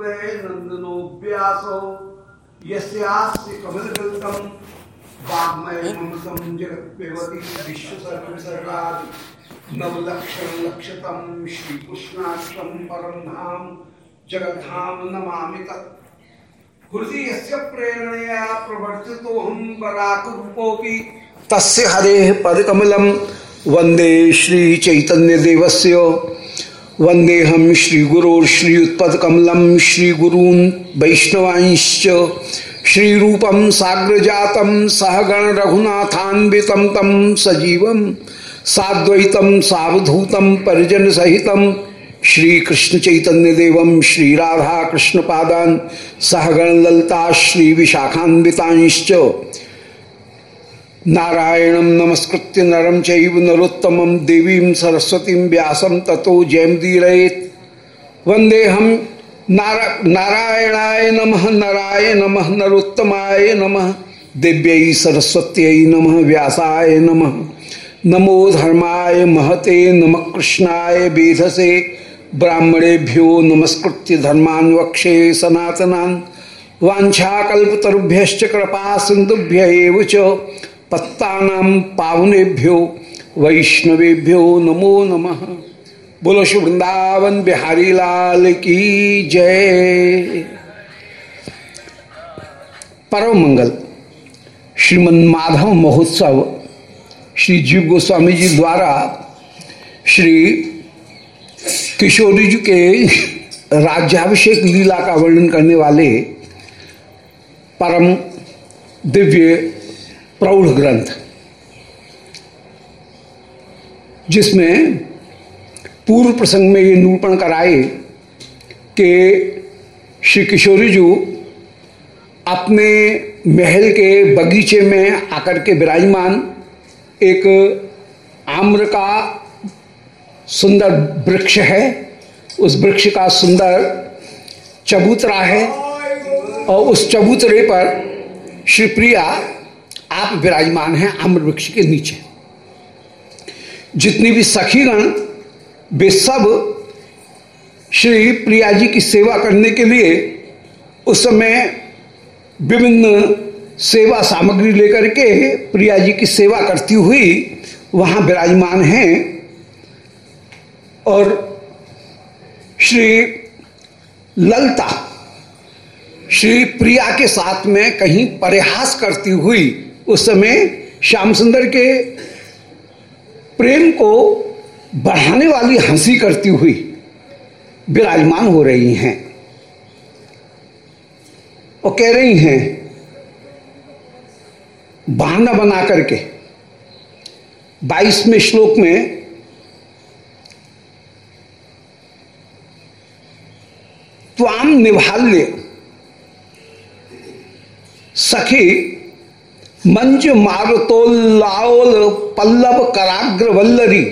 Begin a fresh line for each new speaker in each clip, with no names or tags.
हृदय नंदनो व्यासो यस्यास्य कमलगल्कम वाग्मय ममतम जगत्पेवती विश्वसर्गसर्गादि। नवलक्षण लक्षतम श्री कृष्णाक्षम परम धाम जगद्धाम नमामि तत्। हृदय यस्य प्रेरणया प्रवर्तितो हम बराकरूपोऽपि तस्य हरेः पदकमलं वंदे श्रीचैतन्यदेवस्य। वन्देऽहं श्रीगुरोर्श्रीयुत्पदकमलं श्रीगुरून् वैष्णवांश्च। श्रीरूपं साग्रजातं सहगण रघुनाथान्वितं तं सजीवं साद्वैतं सावधूतं परिजनसहितं श्रीकृष्ण चैतन्य देवम श्री राधा कृष्ण पादान सहगण ललता श्री विशाखान्वितांश्च। नारायणं नमस्कृत्य नरं चैव नरोत्तमं देवीं सरस्वतीं व्यासं ततो जयमुदीरयेत् वन्देऽहं नारा, नारायणाय नमः, नराय नमः, नरोत्तमाय नमः, दिव्यै सरस्वत्यै नमः, व्यासाय नमः। नमो धर्माय महते, नमः कृष्णाय वेधसे ब्राह्मणेभ्यो नमस्कृत्य धर्मान् वक्षे सनातनान्। वाञ्छाकल्पतरुभ्यश्च कृपा च पत्तानां पावनेभ्यो, वैष्णवेभ्यो नमो नमः। बोलो श्री वृंदावन बिहारी लाल की जय। परम मंगल। श्रीमन माधव महोत्सव श्री जीव गोस्वामी जी द्वारा श्री किशोरी जी के राज्याभिषेक लीला का वर्णन करने वाले परम दिव्य प्रौढ़ ग्रंथ, जिसमें पूर्व प्रसंग में ये निरूपण कराए कि श्री किशोरी जी अपने महल के बगीचे में आकर के विराजमान एक आम्र का सुंदर वृक्ष है। उस वृक्ष का सुंदर चबूतरा है और उस चबूतरे पर श्री प्रिया आप विराजमान हैं आम्र वृक्ष के नीचे। जितनी भी सखीगण, वे सब श्री प्रिया जी की सेवा करने के लिए उस समय विभिन्न सेवा सामग्री लेकर के प्रिया जी की सेवा करती हुई वहाँ विराजमान हैं और श्री ललता, श्री प्रिया के साथ में कहीं परिहास करती हुई उस समय श्याम सुंदर के प्रेम को बढ़ाने वाली हँसी करती हुई विराजमान हो रही हैं। और कह रही हैं, बहाना बना करके बाईसवें श्लोक में त्वाम निभाल्य सखी मंज मारुतोल्लाओल पल्लव कराग्र वल्लरी।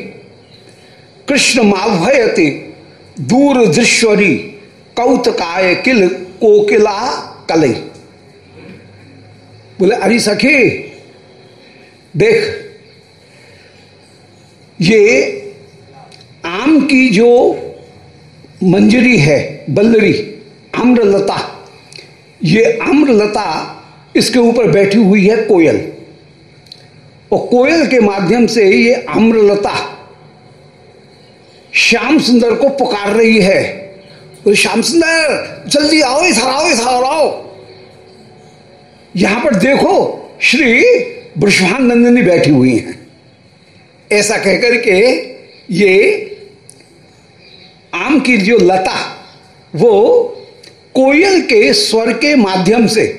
कृष्ण माभयति दूर दृश्वरी, कौतकाय किल कोकिला कलई। बोले, अरे सखी, देख, ये आम की जो मंजरी है, बल्लरी, आम्रलता, ये आम्रलता इसके ऊपर बैठी हुई है कोयल। और कोयल के माध्यम से ये आम्रलता श्याम सुंदर को पुकार रही है। तो श्याम सुंदर, जल्दी आओ, इधर आओ इधर आओ यहाँ पर देखो, श्री वृषभानंदिनी बैठी हुई हैं। ऐसा कहकर के ये आम की जो लता, वो कोयल के स्वर के माध्यम से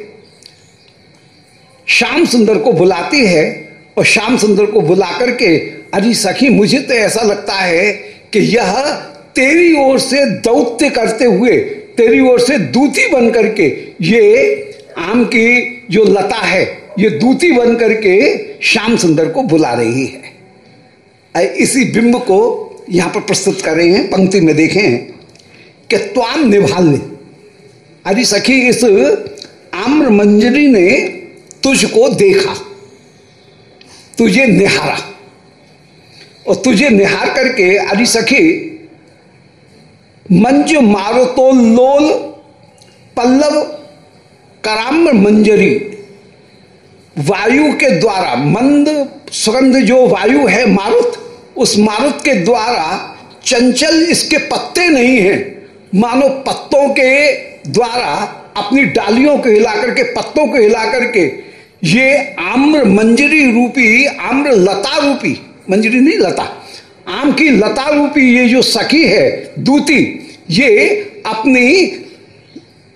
श्याम सुंदर को बुलाती है और श्याम सुंदर को बुला करके, अरे सखी, मुझे तो ऐसा लगता है कि यह तेरी ओर से दौत्य करते हुए, तेरी ओर से दूती बन करके, ये आम की जो लता है, ये दूती बन करके श्याम सुंदर को बुला रही है। इसी बिंब को यहाँ पर प्रस्तुत कर रहे हैं, पंक्ति में देखें कि त्वाम निभाल्य अरे सखी, इस आम्र मंजरी ने तुझको देखा, तुझे निहारा। और तुझे निहार करके, अरे सखी, मंज मारुतो लोल, पल्लव कराम्र मंजरी। वायु के द्वारा, मंद, सुगंध जो वायु है मारुत, उस मारुत के द्वारा चंचल इसके पत्ते नहीं हैं। मानो पत्तों के द्वारा अपनी डालियों को हिला करके, पत्तों को हिला करके ये आम्र मंजरी रूपी, आम्र लता रूपी, मंजरी नहीं, लता। आम की लता रूपी ये जो सखी है, दूती, ये अपनी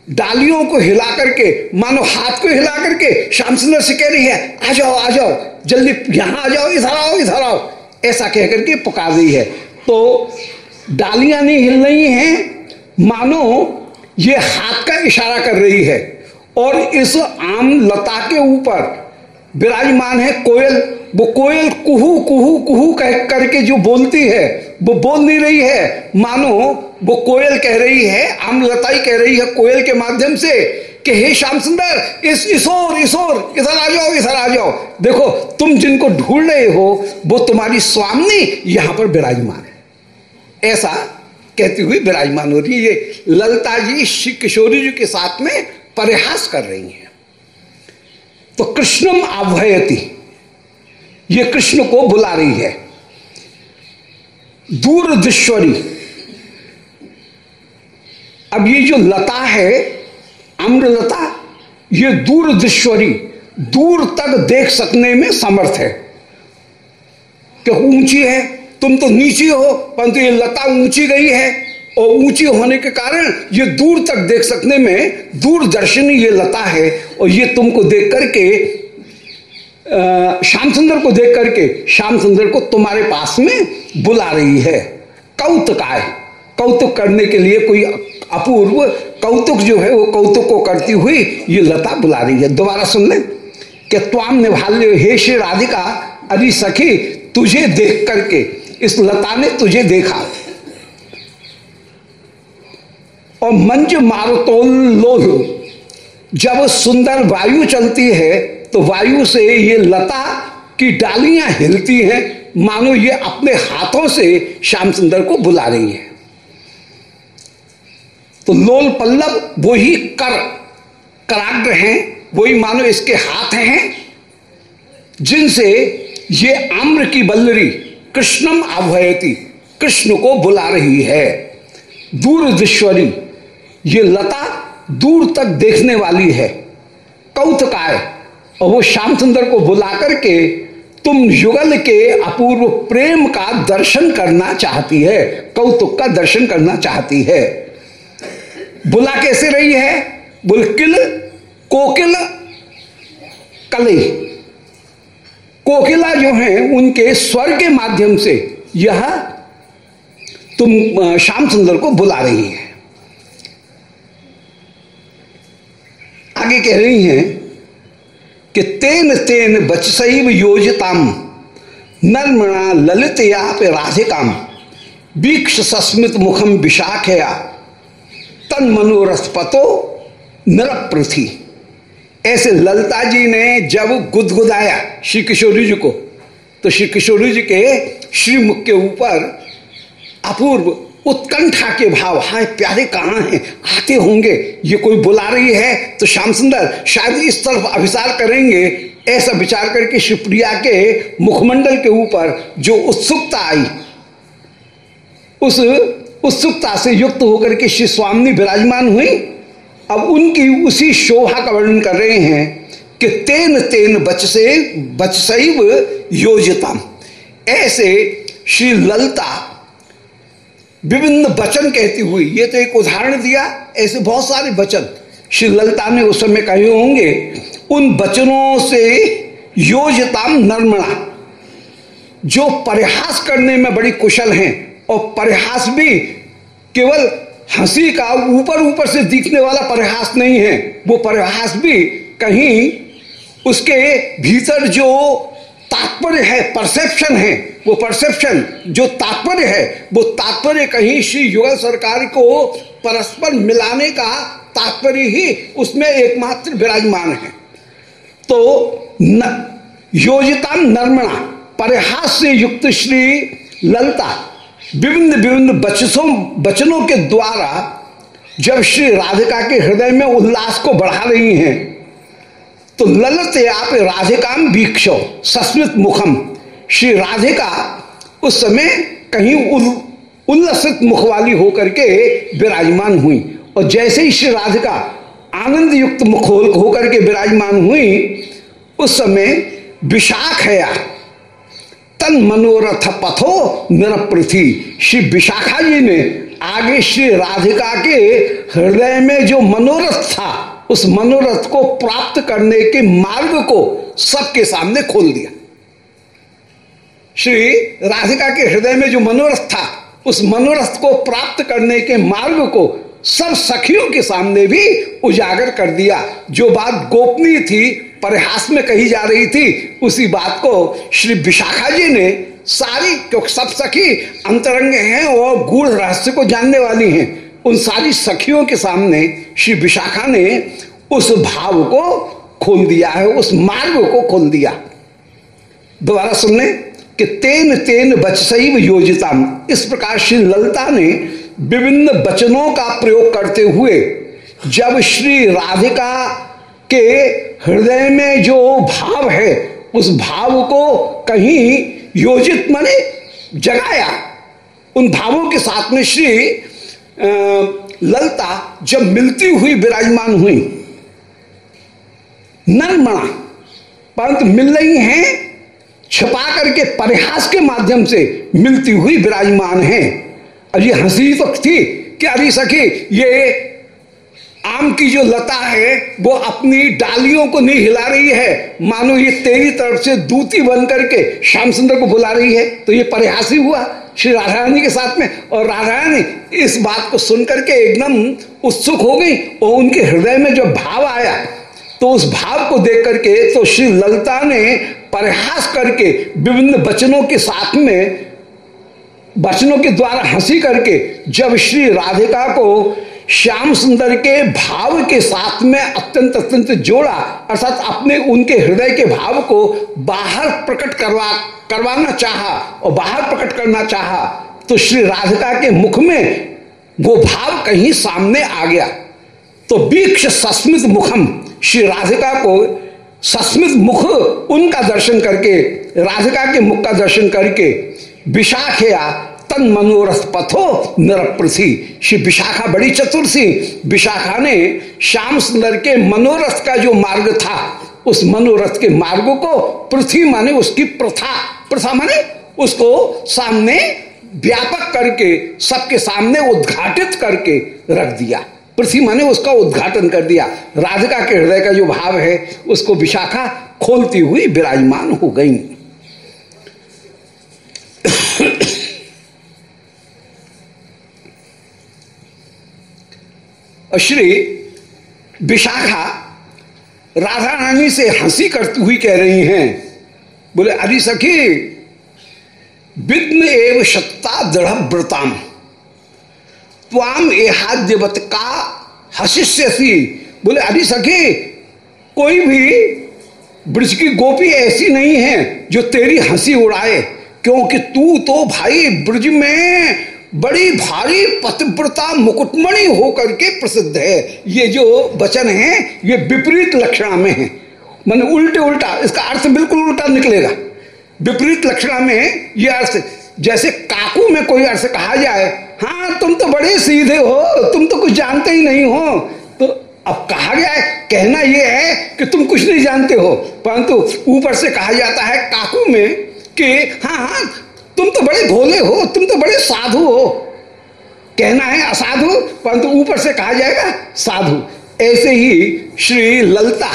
डालियों को हिला करके, मानो हाथ को हिला करके श्याम सुंदर से कह रही है, आ जाओ आ जाओ, जल्दी यहाँ आ जाओ, इधर आओ इधर आओ। ऐसा कह करके पुकार रही है। तो डालियाँ नहीं हिल रही हैं, मानो ये हाथ का इशारा कर रही है। और इस आम लता के ऊपर विराजमान है कोयल। वो कोयल कुहू कुहू कुहू कह करके जो बोलती है, वो बोल नहीं रही है। मानो, वो कोयल कह रही है आमलताई कह रही है कोयल के माध्यम से कि, हे श्याम सुंदर, इस इसोर इसोर इधर आ जाओ, इधर आ जाओ। देखो, तुम जिनको ढूंढ रहे हो, वो तुम्हारी स्वामी यहाँ पर विराजमान है। ऐसा कहती हुई विराजमान हो रही है। ललता जी श्री किशोरी जी के साथ में परिहास कर रही हैं। तो कृष्णम आभयती ये कृष्ण को बुला रही है। दूर दिश्वरी अब ये जो लता है, अम्रलता, ये दूर दिश्वरी दूर तक देख सकने में समर्थ है। कि ऊँची है? तुम तो नीची हो, परंतु ये लता ऊँची गई है। और ऊँची होने के कारण ये दूर तक देख सकने में दूरदर्शनी ये लता है और ये तुमको देख करके श्याम सुंदर को देख करके श्याम सुंदर को तुम्हारे पास में बुला रही है। कौतुकाय कौतुक करने के लिए कोई अपूर्व कौतुक जो है वो कौतुक को करती हुई ये लता बुला रही है। दोबारा सुन ले कि त्वाम निभाल हे श्री राधिका, अरे सखी, तुझे देख करके, इस लता ने तुझे देखा। और मंज मारुतोल लोह। जब सुंदर वायु चलती है तो वायु से ये लता की डालियाँ हिलती हैं। मानो ये अपने हाथों से श्याम सुंदर को बुला रही है। तो लोल पल्लव वही कर, कराग्र हैं, वही मानो इसके हाथ हैं, जिनसे ये आम्र की बल्लरी कृष्णम आभयती कृष्ण को बुला रही है। दूर दिश्वरी ये लता दूर तक देखने वाली है। कौतकाय और वो श्याम सुंदर को बुला करके तुम युगल के अपूर्व प्रेम का दर्शन करना चाहती है, कौतुक का दर्शन करना चाहती है। बुला कैसे रही है? बुलकिल, कोकिल, कले। कोकिला जो है, उनके स्वर के माध्यम से यह तुम श्याम सुंदर को बुला रही है। आगे कह रही हैं कि तेन तेन बचसैव योजताम, नर्मणा ललित या पे राधिकाम, वीक्ष सस्मित मुखम विशाखया, तन मनोरथ पतो नरप्रथी। ऐसे ललता जी ने जब गुदगुदाया श्री किशोरी जी को तो श्री किशोरी जी के श्रीमुख के ऊपर अपूर्व उत्कंठा के भाव। हाय प्यारे कहाँ हैं, आते होंगे, ये कोई बुला रही है? तो श्याम सुंदर, शायद इस तरफ़ अभिसार करेंगे। ऐसा विचार करके शिवप्रिया के मुखमंडल के ऊपर जो उत्सुकता आई, उस उत्सुकता से युक्त होकर के श्री स्वामी विराजमान हुई। अब उनकी उसी शोभा का वर्णन कर रहे हैं कि तेन तेन बच से बच सैव योजता ऐसे श्री ललता विभिन्न वचन कहती हुई, ये तो एक उदाहरण दिया, ऐसे बहुत सारे वचन। श्री ललिता ने उस समय कहे होंगे, उन वचनों से योजताम नर्मणा, जो परिहास करने में बड़ी कुशल हैं, और परिहास भी केवल हँसी का ऊपर ऊपर से दिखने वाला परिहास नहीं है, वो परिहास भी कहीं उसके भीतर जो तात्पर्य है परसेप्शन है। वो परसेप्शन जो तात्पर्य है वो तात्पर्य कहीं श्री युगल सरकार को परस्पर मिलाने का तात्पर्य ही उसमें एकमात्र विराजमान है। तो न, योजिता नर्मणा परिहास से युक्त श्री ललता विभिन्न विभिन्न बचसों वचनों के द्वारा जब श्री राधिका के हृदय में उल्लास को बढ़ा रही हैं तो ललत आप राधिकाम वीक्षो सस्मित मुखम। श्री राधिका उस समय कहीं उल, उल्लसित मुख वाली होकर के विराजमान हुई। और जैसे ही श्री राधिका आनंद युक्त मुख होकर के विराजमान हुई उस समय विशाख है तन मनोरथ पथो निरपृथी श्री विशाखा जी ने आगे श्री राधिका के हृदय में जो मनोरथ था उस मनोरथ को प्राप्त करने के मार्ग को सबके सामने खोल दिया। श्री राधिका के हृदय में जो मनोरथ था, उस मनोरथ को प्राप्त करने के मार्ग को सब सखियों के सामने भी उजागर कर दिया। जो बात गोपनीय थी, परिहास में कही जा रही थी, उसी बात को श्री विशाखा जी ने सारी, क्योंकि सब सखी अंतरंग हैं और गूढ़ रहस्य को जानने वाली हैं उन सारी सखियों के सामने श्री विशाखा ने उस भाव को खोल दिया है, उस मार्ग को खोल दिया। दोबारा सुनने कि तेन तेन बचसैव योजिता इस प्रकार श्री ललिता ने विभिन्न वचनों का प्रयोग करते हुए, जब श्री राधिका के हृदय में जो भाव है, उस भाव को कहीं योजित माने जगाया। उन भावों के साथ में श्री ललता जब मिलती हुई विराजमान हुई नर्मणा परंतु मिल रही हैं, छपा करके परिहास के माध्यम से मिलती हुई विराजमान है। और ये हँसी तो थी कि अरे सखी, ये आम की जो लता है, वो अपनी डालियों को नहीं हिला रही है। मानो ये तेरी तरफ़ से दूती बन करके श्याम सुंदर को बुला रही है। तो ये परिहासी हुआ श्री राधा रानी के साथ में। और राधा रानी इस बात को सुन करके एकदम उत्सुक हो गई और उनके हृदय में जो भाव आया तो उस भाव को देख करके तो श्री ललिता ने परिहास करके विभिन्न वचनों के साथ में, वचनों के द्वारा हँसी करके जब श्री राधिका को श्याम सुंदर के भाव के साथ में अत्यंत अत्यंत जोड़ा। अर्थात अपने, उनके हृदय के भाव को बाहर प्रकट करवा, करवाना चाहा और बाहर प्रकट करना चाहा तो श्री राधिका के मुख में वो भाव कहीं सामने आ गया। तो वीक्ष सस्मित मुखम, श्री राधिका को सस्मित मुख उनका दर्शन करके, राधिका के मुख का दर्शन करके विशाखया तन मनोरथ पथो निरप्रथी श्री विशाखा बड़ी चतुर सी विशाखा ने श्याम सुंदर के मनोरथ का जो मार्ग था, उस मनोरथ के मार्ग को पृथ्वी माने उसकी प्रथा। प्रथा माने उसको सामने व्यापक करके, सबके सामने उद्घाटित करके रख दिया। पृथ्वी माने उसका उद्घाटन कर दिया। राधिका के हृदय का जो भाव है, उसको विशाखा खोलती हुई विराजमान हो गई। श्री विशाखा राधा रानी से हँसी करती हुई कह रही हैं। बोले, अरे सखी विघ्न एव सत्ता दृढ़ व्रताम। त्वाम एहाद्यवत का हशिष्य सी बोले, अरे सखी, कोई भी ब्रज की गोपी ऐसी नहीं है जो तेरी हँसी उड़ाए, क्योंकि तू तो भाई ब्रज में बड़ी भारी पतिव्रता मुकुटमणि होकर के प्रसिद्ध है। ये जो वचन है, ये विपरीत लक्षणा में है। मैंने उल्टे उल्टा, इसका अर्थ बिल्कुल उल्टा निकलेगा। विपरीत लक्षणा में है, ये अर्थ, जैसे काकू में कोई अर्थ कहा जाए हाँ तुम तो बड़े सीधे हो, तुम तो कुछ जानते ही नहीं हो। तो अब कहा गया है, कहना यह है कि तुम कुछ नहीं जानते हो। परंतु ऊपर से कहा जाता है काकू में कि हाँ हाँ तुम तो बड़े भोले हो, तुम तो बड़े साधु हो। कहना है असाधु, परंतु ऊपर से कहा जाएगा साधु। ऐसे ही श्री ललता,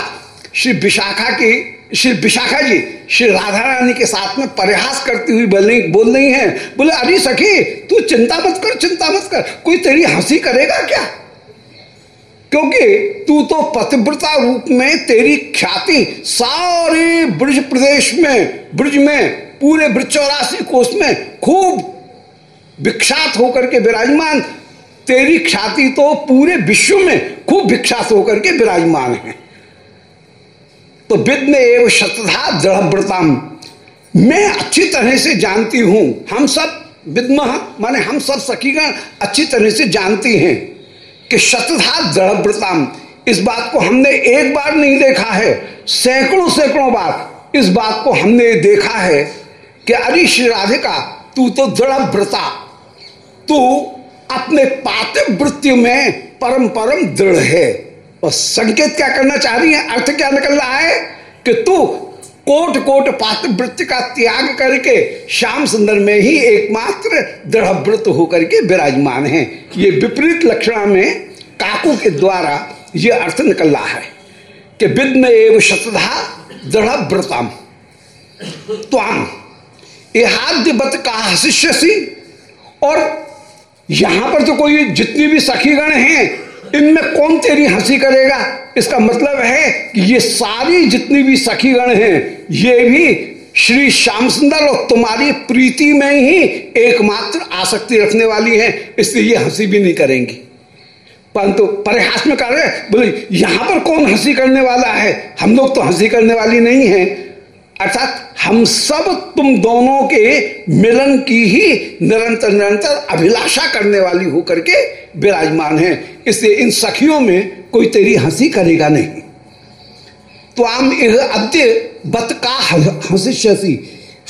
श्री विशाखा की, श्री विशाखा जी, श्री राधा रानी के साथ में प्रयास करती हुई बोल रही बोल रही है। बोले, अरे सखी, तू चिंता मत कर, चिंता मत कर। कोई तेरी हँसी करेगा क्या? क्योंकि तू तो पतिव्रता रूप में तेरी ख्याति सारे ब्रज प्रदेश में, ब्रज में पूरे चौरासी कोष में खूब विख्यात होकर के विराजमान। तेरी ख्याति तो पूरे विश्व में खूब विख्यात होकर के विराजमान है। तो विद में एवं शतधा दृढ़व्रता मैं अच्छी तरह से जानती हूँ। हम सब विद्म माने हम सब सखीगण अच्छी तरह से जानती हैं कि शतधा दृढ़व्रताम। इस बात को हमने एक बार नहीं देखा है। सैकड़ों सैकड़ों बार इस बात को हमने देखा है कि अरे श्री राधिका, तू तो दृढ़व्रता तू अपने पाते वृत्ति में परम परम दृढ़ है। और संकेत क्या करना चाह रही है? अर्थ क्या निकल रहा है? कि तू कोट कोट पात्र वृत्ति का त्याग करके श्याम सुंदर में ही एकमात्र दृढ़ व्रत होकर के विराजमान है। ये विपरीत लक्षणा में काकू के द्वारा ये अर्थ निकल रहा है कि विद्म एवं शतधा दृढ़व्रतम। त्वाम। एहाद्यवत का हशिष्यसी और यहाँ पर तो कोई जितनी भी सखीगण हैं, इनमें कौन तेरी हँसी करेगा? इसका मतलब है कि ये सारी जितनी भी सखीगण हैं, ये भी श्री श्याम सुंदर और तुम्हारी प्रीति में ही एकमात्र आसक्ति रखने वाली है, इसलिए ये हँसी भी नहीं करेंगी। परंतु परिहास में कर रहे बोले, यहाँ पर कौन हँसी करने वाला है? हम लोग तो हँसी करने वाली नहीं है। अर्थात हम सब तुम दोनों के मिलन की ही निरंतर निरंतर अभिलाषा करने वाली होकर के विराजमान है। इसलिए इन सखियों में कोई तेरी हँसी करेगा नहीं। तो आम अद्य बत का हँसी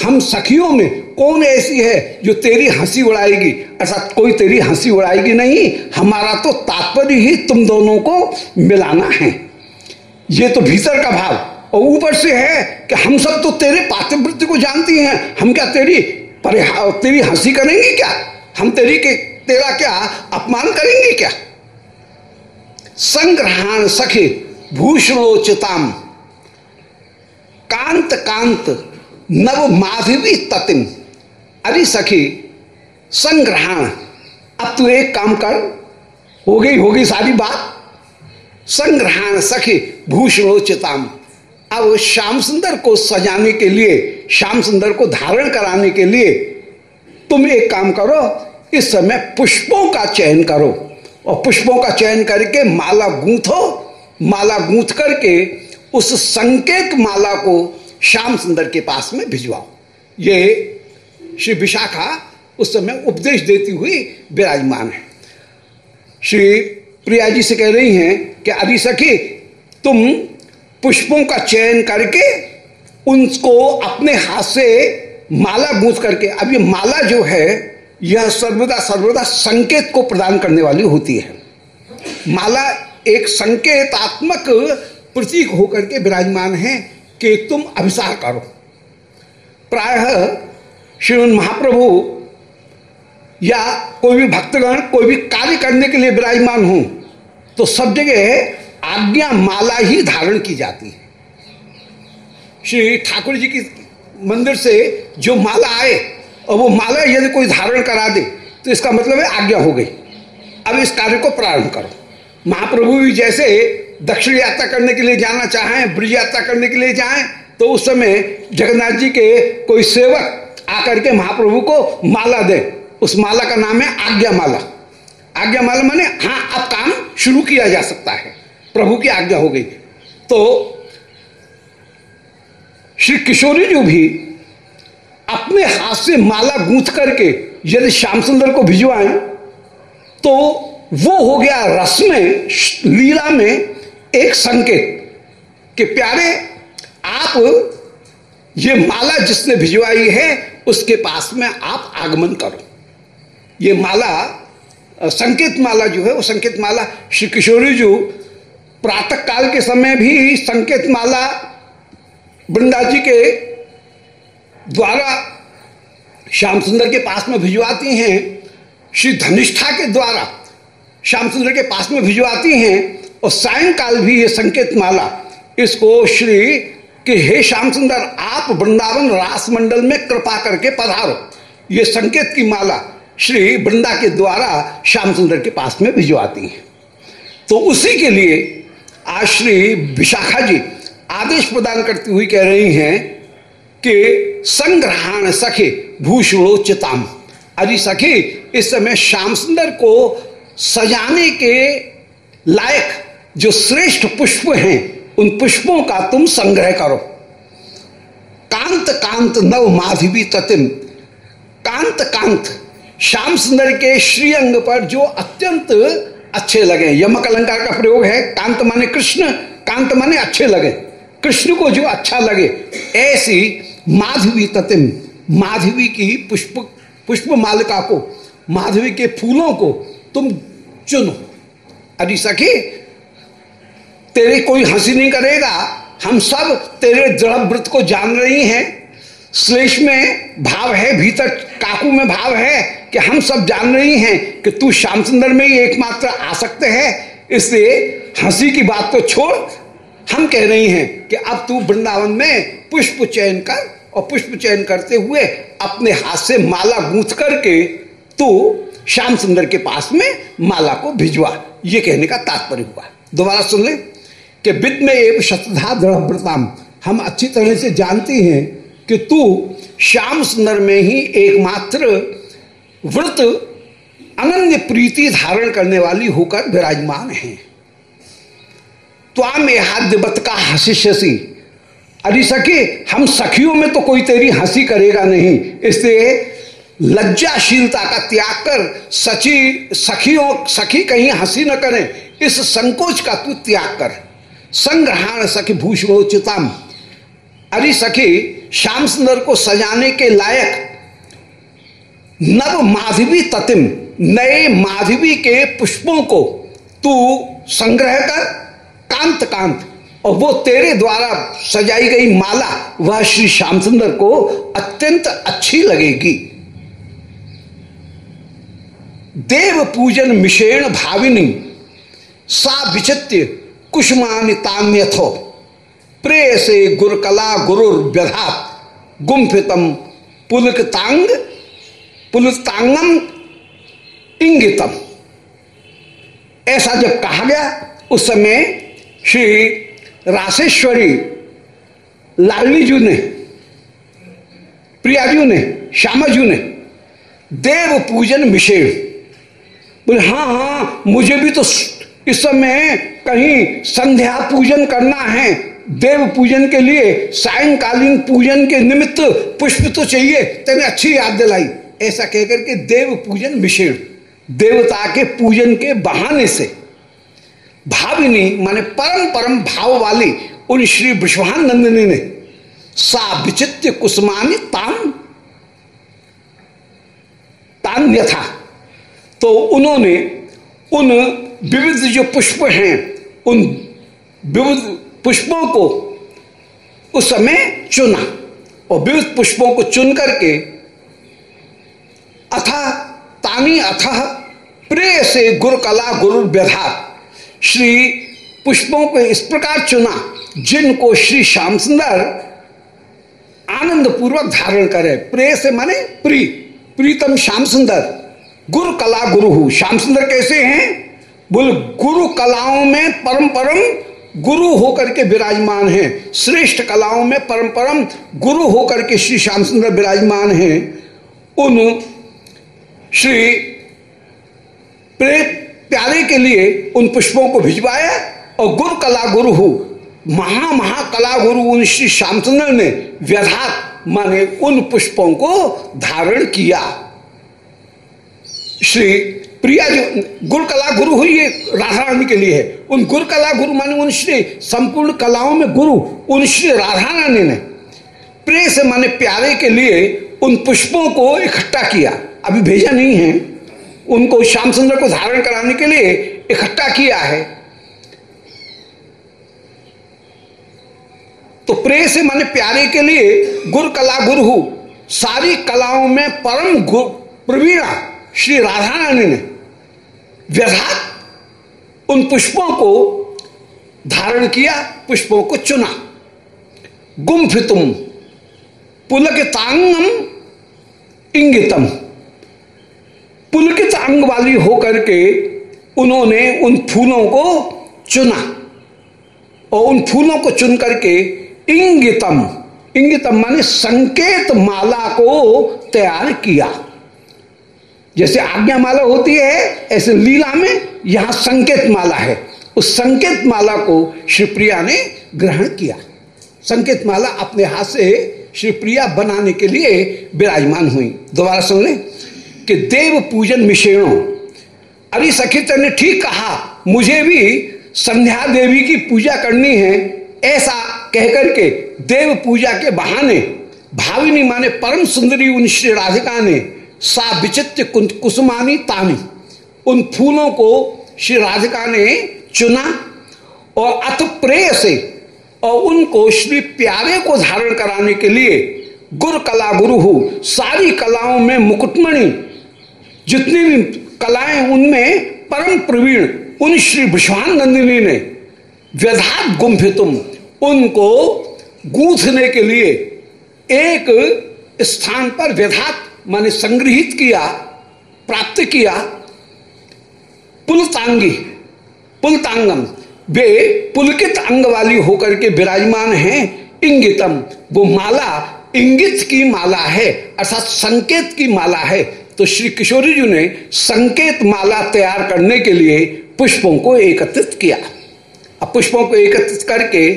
हम सखियों में कौन ऐसी है जो तेरी हँसी उड़ाएगी? अर्थात कोई तेरी हँसी उड़ाएगी नहीं, हमारा तो तात्पर्य ही तुम दोनों को मिलाना है। ये तो भीतर का भाव। और ऊपर से है कि हम सब तो तेरे पातिवृत्ति को जानती हैं। हम क्या तेरी तेरी हँसी करेंगे क्या? हम तेरी के तेरा क्या अपमान करेंगे क्या? संग्रहण सखे भूषणोचिताम। कांत कांत नव माधवी ततिम। अरे सखी संग्रहण अब तू एक काम कर। हो गई होगी सारी बात। संग्रहण सखी भूषणोचिताम। अब श्याम सुंदर को सजाने के लिए, श्याम सुंदर को धारण कराने के लिए तुम एक काम करो, इस समय पुष्पों का चयन करो। और पुष्पों का चयन करके माला गूंथो, माला गूंथ करके उस संकेत माला को श्याम सुंदर के पास में भिजवाओ। ये श्री विशाखा उस समय उपदेश देती हुई विराजमान है। श्री प्रिया जी से कह रही हैं कि अभी सखी, तुम पुष्पों का चयन करके उनको अपने हाथ से माला गूंथ करके, अब ये माला जो है, यह सर्वदा सर्वदा संकेत को प्रदान करने वाली होती है। माला एक संकेतात्मक प्रतीक होकर के विराजमान है कि तुम अभिसार करो। प्रायः श्रीमन महाप्रभु या कोई भी भक्तगण, कोई भी कार्य करने के लिए विराजमान हो तो सब जगह आज्ञा माला ही धारण की जाती है। श्री ठाकुर जी की मंदिर से जो माला आए, और वो माला यदि कोई धारण करा दे तो इसका मतलब है आज्ञा हो गई। अब इस कार्य को प्रारंभ करो। महाप्रभु भी जैसे दक्षिण यात्रा करने के लिए जाना चाहें, ब्रिज यात्रा करने के लिए जाएँ तो उस समय जगन्नाथ जी के कोई सेवक आकर के महाप्रभु को माला दे। उस माला का नाम है आज्ञा माला आज्ञा माला माने हाँ अब काम शुरू किया जा सकता है। प्रभु की आज्ञा हो गई। तो श्री किशोरी जी भी अपने हाथ से माला गूंथ करके यदि श्याम सुंदर को भिजवाएँ तो वो हो गया रस में, लीला में एक संकेत कि प्यारे, आप ये माला जिसने भिजवाई है, उसके पास में आप आगमन करो। ये माला, संकेत माला जो है, वो संकेत माला श्री किशोरी जी प्रातः काल के समय भी संकेत माला वृंदा जी के द्वारा श्याम सुंदर के पास में भिजवाती हैं। श्री धनिष्ठा के द्वारा श्याम सुंदर के पास में भिजवाती हैं और सायंकाल भी ये संकेत माला इसको श्री कि हे श्याम सुंदर, आप वृंदावन रास मंडल में कृपा करके पधारो। ये संकेत की माला श्री वृंदा के द्वारा श्याम सुंदर के पास में भिजवाती है। तो उसी के लिए आज श्री विशाखा जी आदेश प्रदान करती हुई कह रही हैं कि संग्रहण सखे भूषणोचिताम अरे सखी, इस समय श्याम सुंदर को सजाने के लायक जो श्रेष्ठ पुष्प हैं, उन पुष्पों का तुम संग्रह करो। कांत कांत नव माधवी ततिम कांत कांत श्याम सुंदर के श्रीअंग पर जो अत्यंत अच्छे लगे। यमक अलंकार का प्रयोग है। कांत माने कृष्ण, कांत माने अच्छे लगे। कृष्ण को जो अच्छा लगे, ऐसी माधवी ततिम माधवी की पुष्प पुष्प मालिका को, माधवी के फूलों को तुम चुनो। अरे सखी, तेरी कोई हँसी नहीं करेगा। हम सब तेरे दृढ़ व्रत को जान रही हैं। श्लेष में भाव है, भीतर काकू में भाव है कि हम सब जान रही हैं कि तू श्याम सुंदर में ही एकमात्र आ सकते हैं। इसलिए हँसी की बात तो छोड़, हम कह रही हैं कि अब तू वृंदावन में पुष्प चयन कर और पुष्प चयन करते हुए अपने हाथ से माला गूंथ करके तू श्याम सुंदर के पास में माला को भिजवा। ये कहने का तात्पर्य हुआ। दोबारा सुन ले कि विद में एक शतधा दृढ़ हम अच्छी तरह से जानते हैं कि तू श्याम सुंदर में ही एकमात्र व्रत अनन्य प्रीति धारण करने वाली होकर विराजमान है। त्वाम हाद्यवत का हसी अरे सखी, हम सखियों में तो कोई तेरी हँसी करेगा नहीं। इसलिए लज्जाशीलता का त्याग कर सची, सखियों, सखी कहीं हँसी न करें। इस संकोच का तू त्याग कर। संग्रहण सखी भूषणोचितम अरे सखी, श्याम सुंदर को सजाने के लायक नव माधवी ततिम नए माधवी के पुष्पों को तू संग्रह कर, कांत कांत, और वो तेरे द्वारा सजाई गई माला, वह श्री श्याम सुंदर को अत्यंत अच्छी लगेगी। देव पूजन मिशेण भाविनी, सा विचित्य कुष्मानि तान्यथो प्रेय से गुरकला गुरुर व्यधात गुम्फितम पुलकतांग पुलतांगम इंगितम। ऐसा जब कहा गया, उस समय श्री राशेश्वरी लालनी ने, प्रियाजू ने, श्यामाजू ने, देव पूजन मिशेण बोले हाँ हाँ मुझे भी तो इस समय कहीं संध्या पूजन करना है। देव पूजन के लिए, सायंकालीन पूजन के निमित्त पुष्प तो चाहिए तेने अच्छी याद दिलाई। ऐसा कहकर के देव पूजन विषेण देवता के पूजन के बहाने से। भाविनी, माने परम परम भाव वाली उन श्री विश्वानंदिनी ने सा विचित्र कुसुमानी तान तान्य था। तो उन्होंने उन विविध जो पुष्प हैं, उन विविध पुष्पों को उस समय चुना और विविध पुष्पों को चुन करके अथा तानी अथा प्रेय से गुरुकला गुरु व्यधा श्री पुष्पों को इस प्रकार चुना, जिनको श्री श्याम सुंदर आनंद पूर्वक धारण करे। प्रेय से माने प्री, प्रीतम श्याम सुंदर, गुरु कला गुरु श्याम सुंदर कैसे हैं? बोल, गुरु कलाओं में परम परम गुरु होकर के विराजमान हैं। श्रेष्ठ कलाओं में परम परम गुरु होकर के श्री श्याम सुंदर विराजमान हैं। उन श्री प्यारे के लिए उन पुष्पों को भिजवाया और गुरु कला गुरु हो। महा महाकला गुरु उन श्री श्यामचंद्र ने व्यधात माने उन पुष्पों को धारण किया। श्री प्रिया जो गुरु कला गुरु हुई ये राधा रानी के लिए है। उन गुरु कला गुरु माने उन श्री संपूर्ण कलाओं में गुरु, उन श्री राधा रानी ने। प्रिय से माने प्यारे के लिए उन पुष्पों को इकट्ठा किया। अभी भेजा नहीं है। उनको श्याम सुंदर को धारण कराने के लिए इकट्ठा किया है। तो प्रेय से माने प्यारे के लिए गुरु कला गुरु, सारी कलाओं में परम प्रवीणा श्री राधा रानी ने। व्यधात उन पुष्पों को धारण किया, पुष्पों को चुना। गुम्फितुम पुलकितांगम, इंगितम। पुलकित अंग वाली होकर के उन्होंने उन फूलों को चुना। और उन फूलों को चुन करके इंगितम इंगितम माने संकेत माला को तैयार किया। जैसे आज्ञा माला होती है, ऐसे लीला में यहाँ संकेत माला है। उस संकेत माला को शिवप्रिया ने ग्रहण किया। संकेत माला अपने हाथ से शिवप्रिया बनाने के लिए विराजमान हुई। दोबारा सुन लें कि देव पूजन मिशेणों, अरे सखी ने ठीक कहा, मुझे भी संध्या देवी की पूजा करनी है, ऐसा कहकर के देव पूजा के बहाने भाविनी माने परम सुंदरी उन श्री राधिका ने सा विचित्र कुसुमानी तानी। उन फूलों को श्री राधिका ने चुना और अत प्रेय से और उनको श्री प्यारे को धारण कराने के लिए गुरु कला गुरु हो। सारी कलाओं में मुकुटमणि, जितनी भी कलाएँ उनमें परम प्रवीण, उन श्री विश्वानंदिनी ने, व्यधात गुम्भितुम उनको गूंथने के लिए एक स्थान पर व्यधात माने संग्रहित किया, प्राप्त किया पुलतांगी पुलतांगम वे पुलकित अंग वाली होकर के विराजमान हैं, इंगितम। वो माला, इंगित की माला है, अर्थात संकेत की माला है। तो श्री किशोरी जी ने संकेत माला तैयार करने के लिए पुष्पों को एकत्रित किया। अब पुष्पों को एकत्रित करके,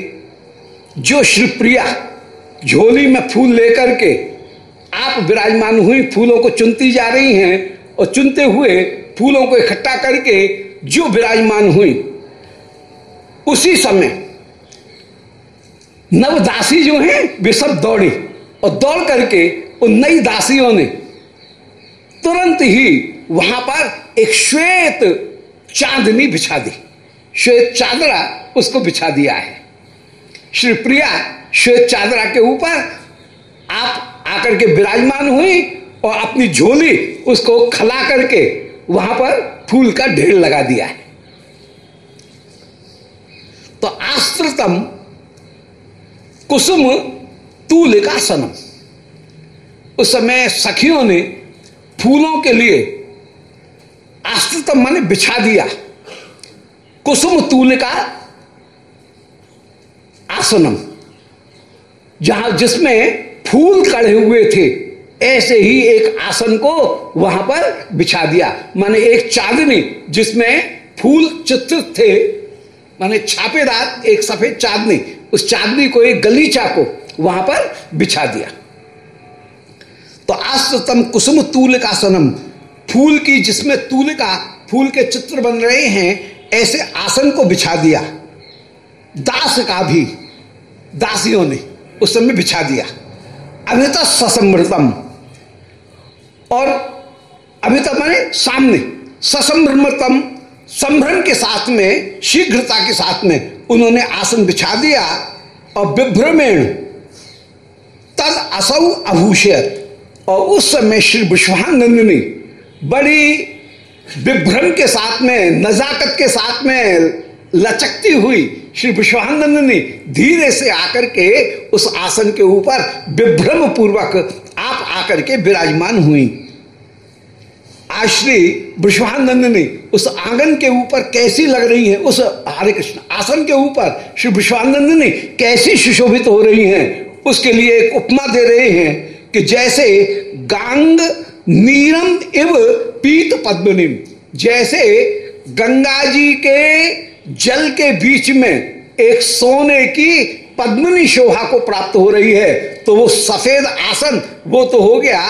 जो श्री प्रिया झोली में फूल लेकर के आप विराजमान हुई फूलों को चुनती जा रही हैं और चुनते हुए फूलों को इकट्ठा करके जो विराजमान हुई, उसी समय नवदासी जो हैं, वे सब दौड़ी और दौड़ करके उन नई दासियों ने तुरंत ही वहाँ पर एक श्वेत चांदनी बिछा दी। श्वेत चादरा उसको बिछा दिया है। श्री प्रिया, श्वेत चादरा के ऊपर आप आकर के विराजमान हुई और अपनी झोली उसको खला करके वहाँ पर फूल का ढेर लगा दिया है। तो आश्रितम कुसुम तूलिका सनम। उस समय सखियों ने फूलों के लिए आश्रितम माने बिछा दिया। कुसुम तूलिका आसनम, जहाँ जिसमें फूल कड़े हुए थे। ऐसे ही एक आसन को वहाँ पर बिछा दिया। माने एक चांदनी जिसमें फूल चित्रित थे। माने छापेदार एक सफ़ेद चांदनी। उस चांदनी को एक गलीचा को वहाँ पर बिछा दिया। तो आस्तम कुसुम तूल का सनम फूल की जिसमें तूल का फूल के चित्र बन रहे हैं, ऐसे आसन को बिछा दिया। दास का भी, दासियों ने उस समय बिछा दिया। अभिता ससमृतम और अभिता माने सामने ससमृतम संभ्रम के साथ में, शीघ्रता के साथ में उन्होंने आसन बिछा दिया और विभ्रमेण, तद असौ अभूषित और उस समय श्री विश्वानंदिनी बड़ी विभ्रम के साथ में, नजाकत के साथ में लचकती हुई श्री विश्वानंद ने धीरे से आकर के उस आसन के ऊपर विभ्रम पूर्वक आप आकर के विराजमान हुई। आज श्री विश्वानंद ने उस आँगन के ऊपर कैसी लग रही है? उस हरे कृष्ण आसन के ऊपर श्री विश्वानंद ने कैसी सुशोभित हो रही हैं? उसके लिए एक उपमा दे रहे हैं कि जैसे गांग, नीरम इव पीत पद्मनिम, जैसे गंगा जी के जल के बीच में एक सोने की पद्मनी शोभा को प्राप्त हो रही है तो वो सफ़ेद आसन, वो तो हो गया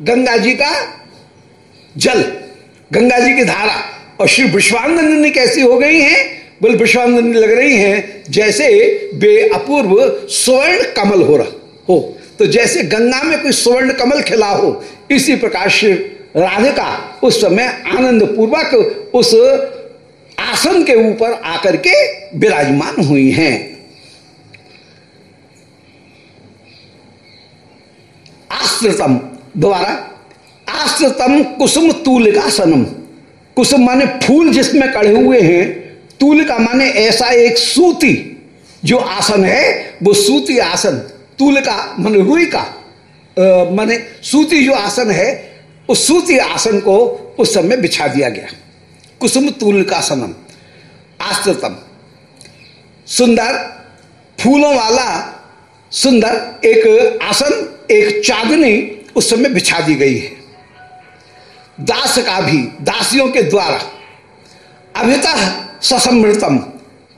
गंगा जी का जल, गंगा जी की धारा। और श्री विश्वानंद कैसी हो गई हैं? बोल विश्वानंद लग रही हैं जैसे बे अपूर्व स्वर्ण कमल हो रहा हो। तो जैसे गंगा में कोई स्वर्ण कमल खिला हो, इसी प्रकार श्री राधिका उस समय आनंद पूर्वक उस आसन के ऊपर आकर के विराजमान हुई हैं। आश्रितम, दोबारा, आश्रितम कुसुम तूलिका सनम। कुसुम माने फूल जिसमें कड़े हुए हैं। तूल का माने ऐसा एक सूती, जो आसन है, वो सूती आसन। तूलिका माने रुई का माने सूती जो आसन है, उस सूती आसन को उस समय बिछा दिया गया। कुसुम तूल का सनम। आश्रितम सुंदर, फूलों वाला सुंदर एक आसन, एक चांदनी उस समय बिछा दी गई है। दास का भी, दासियों के द्वारा अभिता ससमृतम,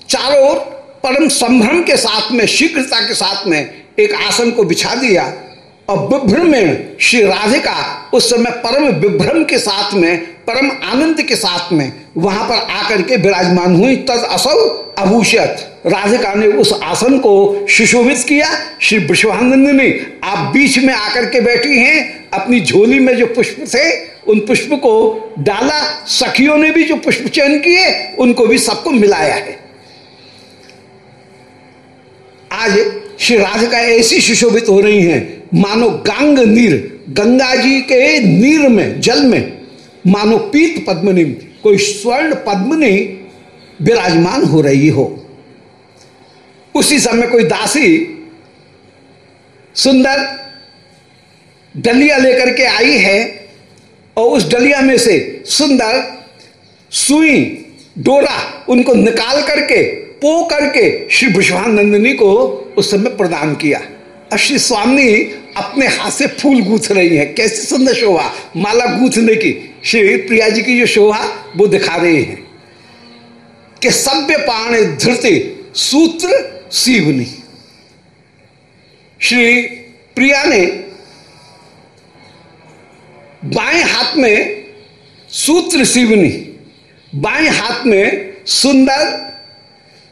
चारों ओर परम संभ्रम के साथ में, शीघ्रता के साथ में एक आसन को बिछा दिया और विभ्रम में श्री राधिका उस समय परम विभ्रम के साथ में परम आनंद के साथ में वहाँ पर आकर के विराजमान हुई। तद असल अभूषत राधिका ने उस आसन को सुशोभित किया। श्री विश्वानंद ने आप बीच में आकर के बैठी हैं। अपनी झोली में जो पुष्प थे, उन पुष्प को डाला। सखियों ने भी जो पुष्प चयन किए, उनको भी सबको मिलाया है। आज श्री राधिका ऐसी सुशोभित हो रही हैं। मानो गंग नीर, गंगा जी के नीर में, जल में मानो पीत पद्मनी, कोई स्वर्ण पद्मनी विराजमान हो रही हो। उसी समय कोई दासी सुंदर डलिया लेकर के आई है और उस डलिया में से सुंदर सुई, डोरा उनको निकाल करके, पो करके श्री विश्वानंदिनी को उस समय प्रदान किया। और श्री स्वामी अपने हाथ से फूल गूंथ रही है। कैसी सुंदर शोभा? माला गूंथने की। श्री प्रिया जी की जो शोभा, वो दिखा रहे हैं। कि सभ्य पाण धृति सूत्र सीवनी। श्री प्रिया ने बाएँ हाथ में सूत्र सीवनी, बाएँ हाथ में सुंदर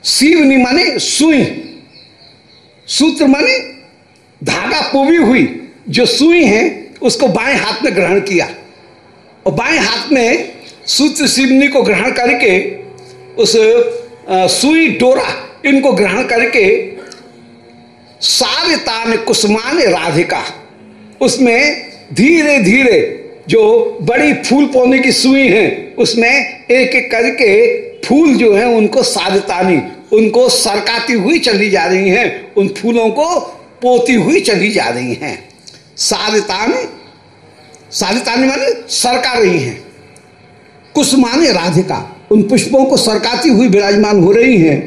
सीवनी माने सुई। सूत्र माने धागा पोवी हुई, जो सुई है, उसको बाएँ हाथ में ग्रहण किया। और बाएँ हाथ में सूत्र सिवनी को ग्रहण करके, उस सुई डोरा इनको ग्रहण करके सारे तान कुसमान राधिका, उसमें धीरे धीरे जो बड़ी फूल पौने की सुई है, उसमें एक एक करके फूल जो है, उनको साधतानी उनको सरकाती हुई चली जा रही हैं, उन फूलों को पोती हुई चली जा रही हैं। साधतानी साधतानी माने सरका रही हैं। कुसमाने राधिका, उन पुष्पों को सरकाती हुई विराजमान हो रही हैं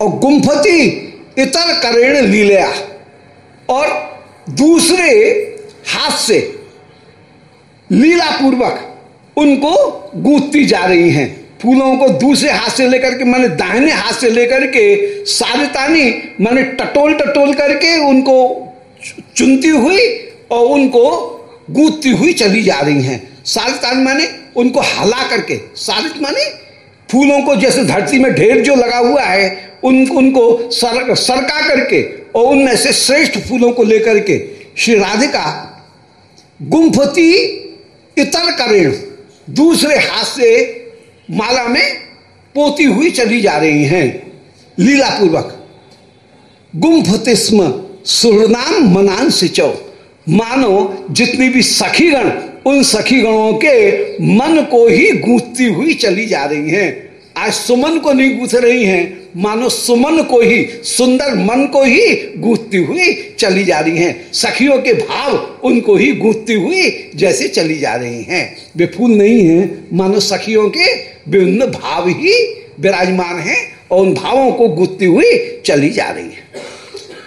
और गुम्फती इतर करेण लीलया और दूसरे हाथ से लीला पूर्वक उनको गूंथती जा रही हैं। फूलों को दूसरे हाथ से लेकर के मैंने दाहिने हाथ से लेकर के सारितानी मैंने टटोल टटोल करके उनको चुनती हुई और उनको गूंथती हुई चली जा रही हैं। सारितानी माने उनको हला करके सारित माने फूलों को जैसे धरती में ढेर जो लगा हुआ है उन उनको सर, सरका करके और उनमें से श्रेष्ठ फूलों को लेकर के श्री राधिका गुम्फती इतर करेण दूसरे हाथ से माला में पोती हुई चली जा रही हैं। लीला पूर्वक गुम्फतिस्म सुरनाम मनान सिचो। मानो जितनी भी सखीगण, उन सखीगणों के मन को ही गूंथती हुई चली जा रही हैं। आज सुमन को नहीं गूंथ रही हैं। मानो सुमन को ही, सुंदर मन को ही गूंथती हुई चली जा रही हैं। सखियों के भाव उनको ही गूंथती हुई जैसे चली जा रही हैं। वे फूल नहीं हैं मानो सखियों के विभिन्न भाव ही विराजमान हैं और उन भावों को गूंथती हुई चली जा रही है।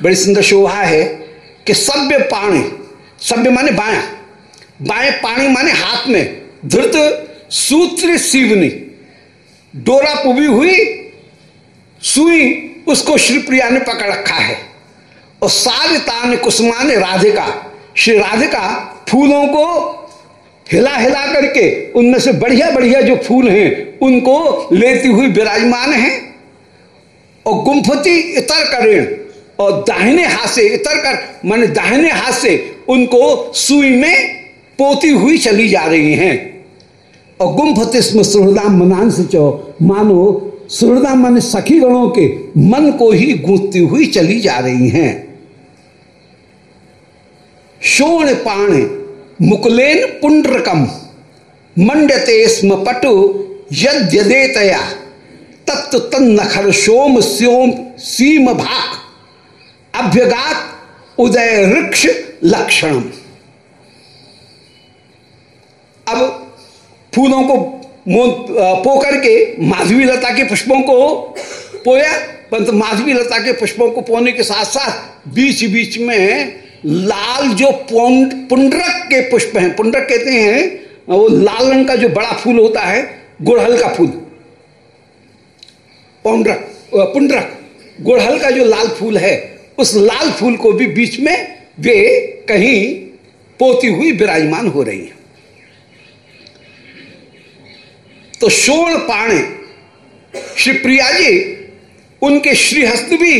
बड़ी सुंदर शोभा है कि सभ्य पाणी, सभ्य माने बाया बाएँ पाणी माने हाथ में, धृत सूत्र सीवनी डोरा पुबी हुई सुई उसको श्री प्रिया ने पकड़ रखा है। और सारे तान कुसुमान राधिका, श्री राधिका फूलों को हिला हिला करके उनमें से बढ़िया बढ़िया जो फूल हैं, उनको लेती हुई विराजमान है। और गुम्फती इतर करेण और दाहिने हाथ से इतर कर, माने दाहिने हाथ से उनको सुई में पोती हुई चली जा रही हैं। और सुहृदाम मनान से चो, मानो सुहृदाम मन सखी गणों के मन को ही गूंथती हुई चली जा रही हैं। शोण पाण मुकुलेन पुंड्रकम, मंडते स्म पटु यद्यदेतया तत्व तन्नखर सोम स्योम सीम भाक अभ्यगात उदय वृक्ष लक्षणम। अब फूलों को पो करके माधवी लता के पुष्पों को पोया। परंतु माधवी लता के पुष्पों को पोने के साथ साथ बीच बीच में लाल जो पुंडरक के पुष्प हैं, पुंडरक कहते हैं, वो लाल रंग का जो बड़ा फूल होता है, गुड़हल का फूल। पौंडरक पुंडरक, गुड़हल का जो लाल फूल है, उस लाल फूल को भी बीच में वे कहीं पोती हुई विराजमान हो रही है। तो शोण पाणे। श्री प्रिया जी उनके श्रीहस्त भी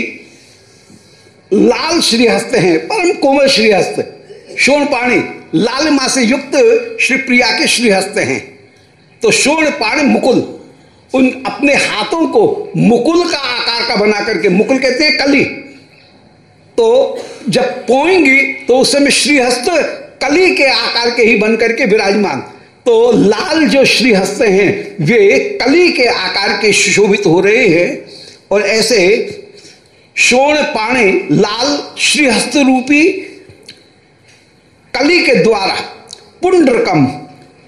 लाल श्रीहस्त हैं, परम कोमल श्रीहस्त। शोण पाणी, लाल माँ से युक्त श्री प्रिया के श्रीहस्त हैं। तो शोण पाणी मुकुल, उन अपने हाथों को मुकुल का आकार का बना करके, मुकुल कहते हैं कली। तो जब पोएँगी तो उस समय श्रीहस्त कली के आकार के ही बन करके विराजमान। तो लाल जो श्री श्रीहस्त हैं, वे कली के आकार के सुशोभित हो रहे हैं और ऐसे शोण पाणे लाल श्रीहस्त रूपी कली के द्वारा पुंड्रकम,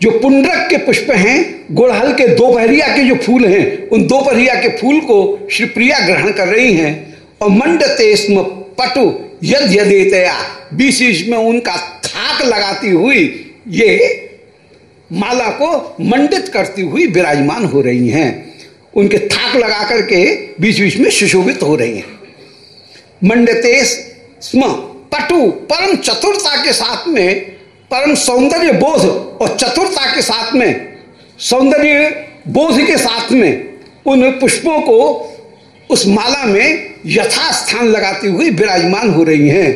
जो पुंड्रक के पुष्प हैं, गुड़हल के दोपहरिया के जो फूल हैं, उन दोपहरिया के फूल को श्री प्रिया ग्रहण कर रही हैं और मंडते स्म पटु यद यदेतया बीच में उनका थाक लगाती हुई ये माला को मंडित करती हुई विराजमान हो रही हैं। उनके थाक लगा करके बीच बीच में सुशोभित हो रही हैं। मंडते स्म, पटु, परम चतुरता के साथ में, परम सौंदर्य बोध और चतुरता के साथ में, सौंदर्य बोध के साथ में उन पुष्पों को उस माला में यथास्थान लगाती हुई विराजमान हो रही हैं।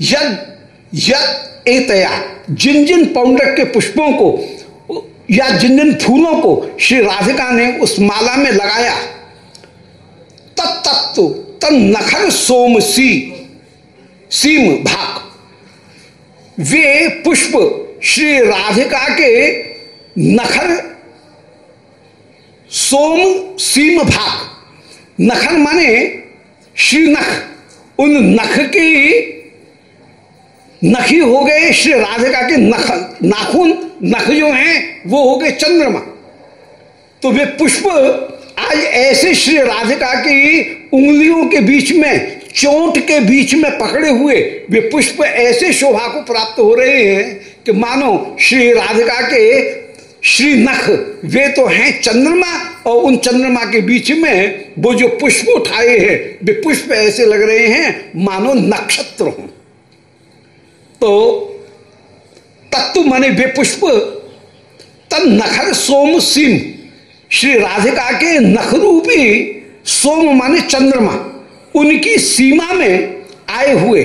यद यद एतया जिन जिन पौंडक के पुष्पों को, या जिन जिन फूलों को श्री राधिका ने उस माला में लगाया, तत्तत्व तन नखर सोम सी, सीम भाग। वे पुष्प श्री राधिका के नखर सोम सीम भाग। नखर माने श्री नख उन नख की नखी हो गए श्री राधिका के नख, नाखून, नख जो हैं, वो हो गए चंद्रमा। तो वे पुष्प आज ऐसे श्री राधिका की उंगलियों के बीच में, चोट के बीच में पकड़े हुए, वे पुष्प ऐसे शोभा को प्राप्त हो रहे हैं कि मानो श्री राधिका के श्री नख, वे तो हैं चंद्रमा और उन चंद्रमा के बीच में वो जो पुष्प उठाए हैं, वे पुष्प ऐसे लग रहे हैं मानो नक्षत्र हो। तो तत्व माने वे पुष्प तन नखर सोम सिम श्री राधिका के नखरूपी सोम माने चंद्रमा, उनकी सीमा में आए हुए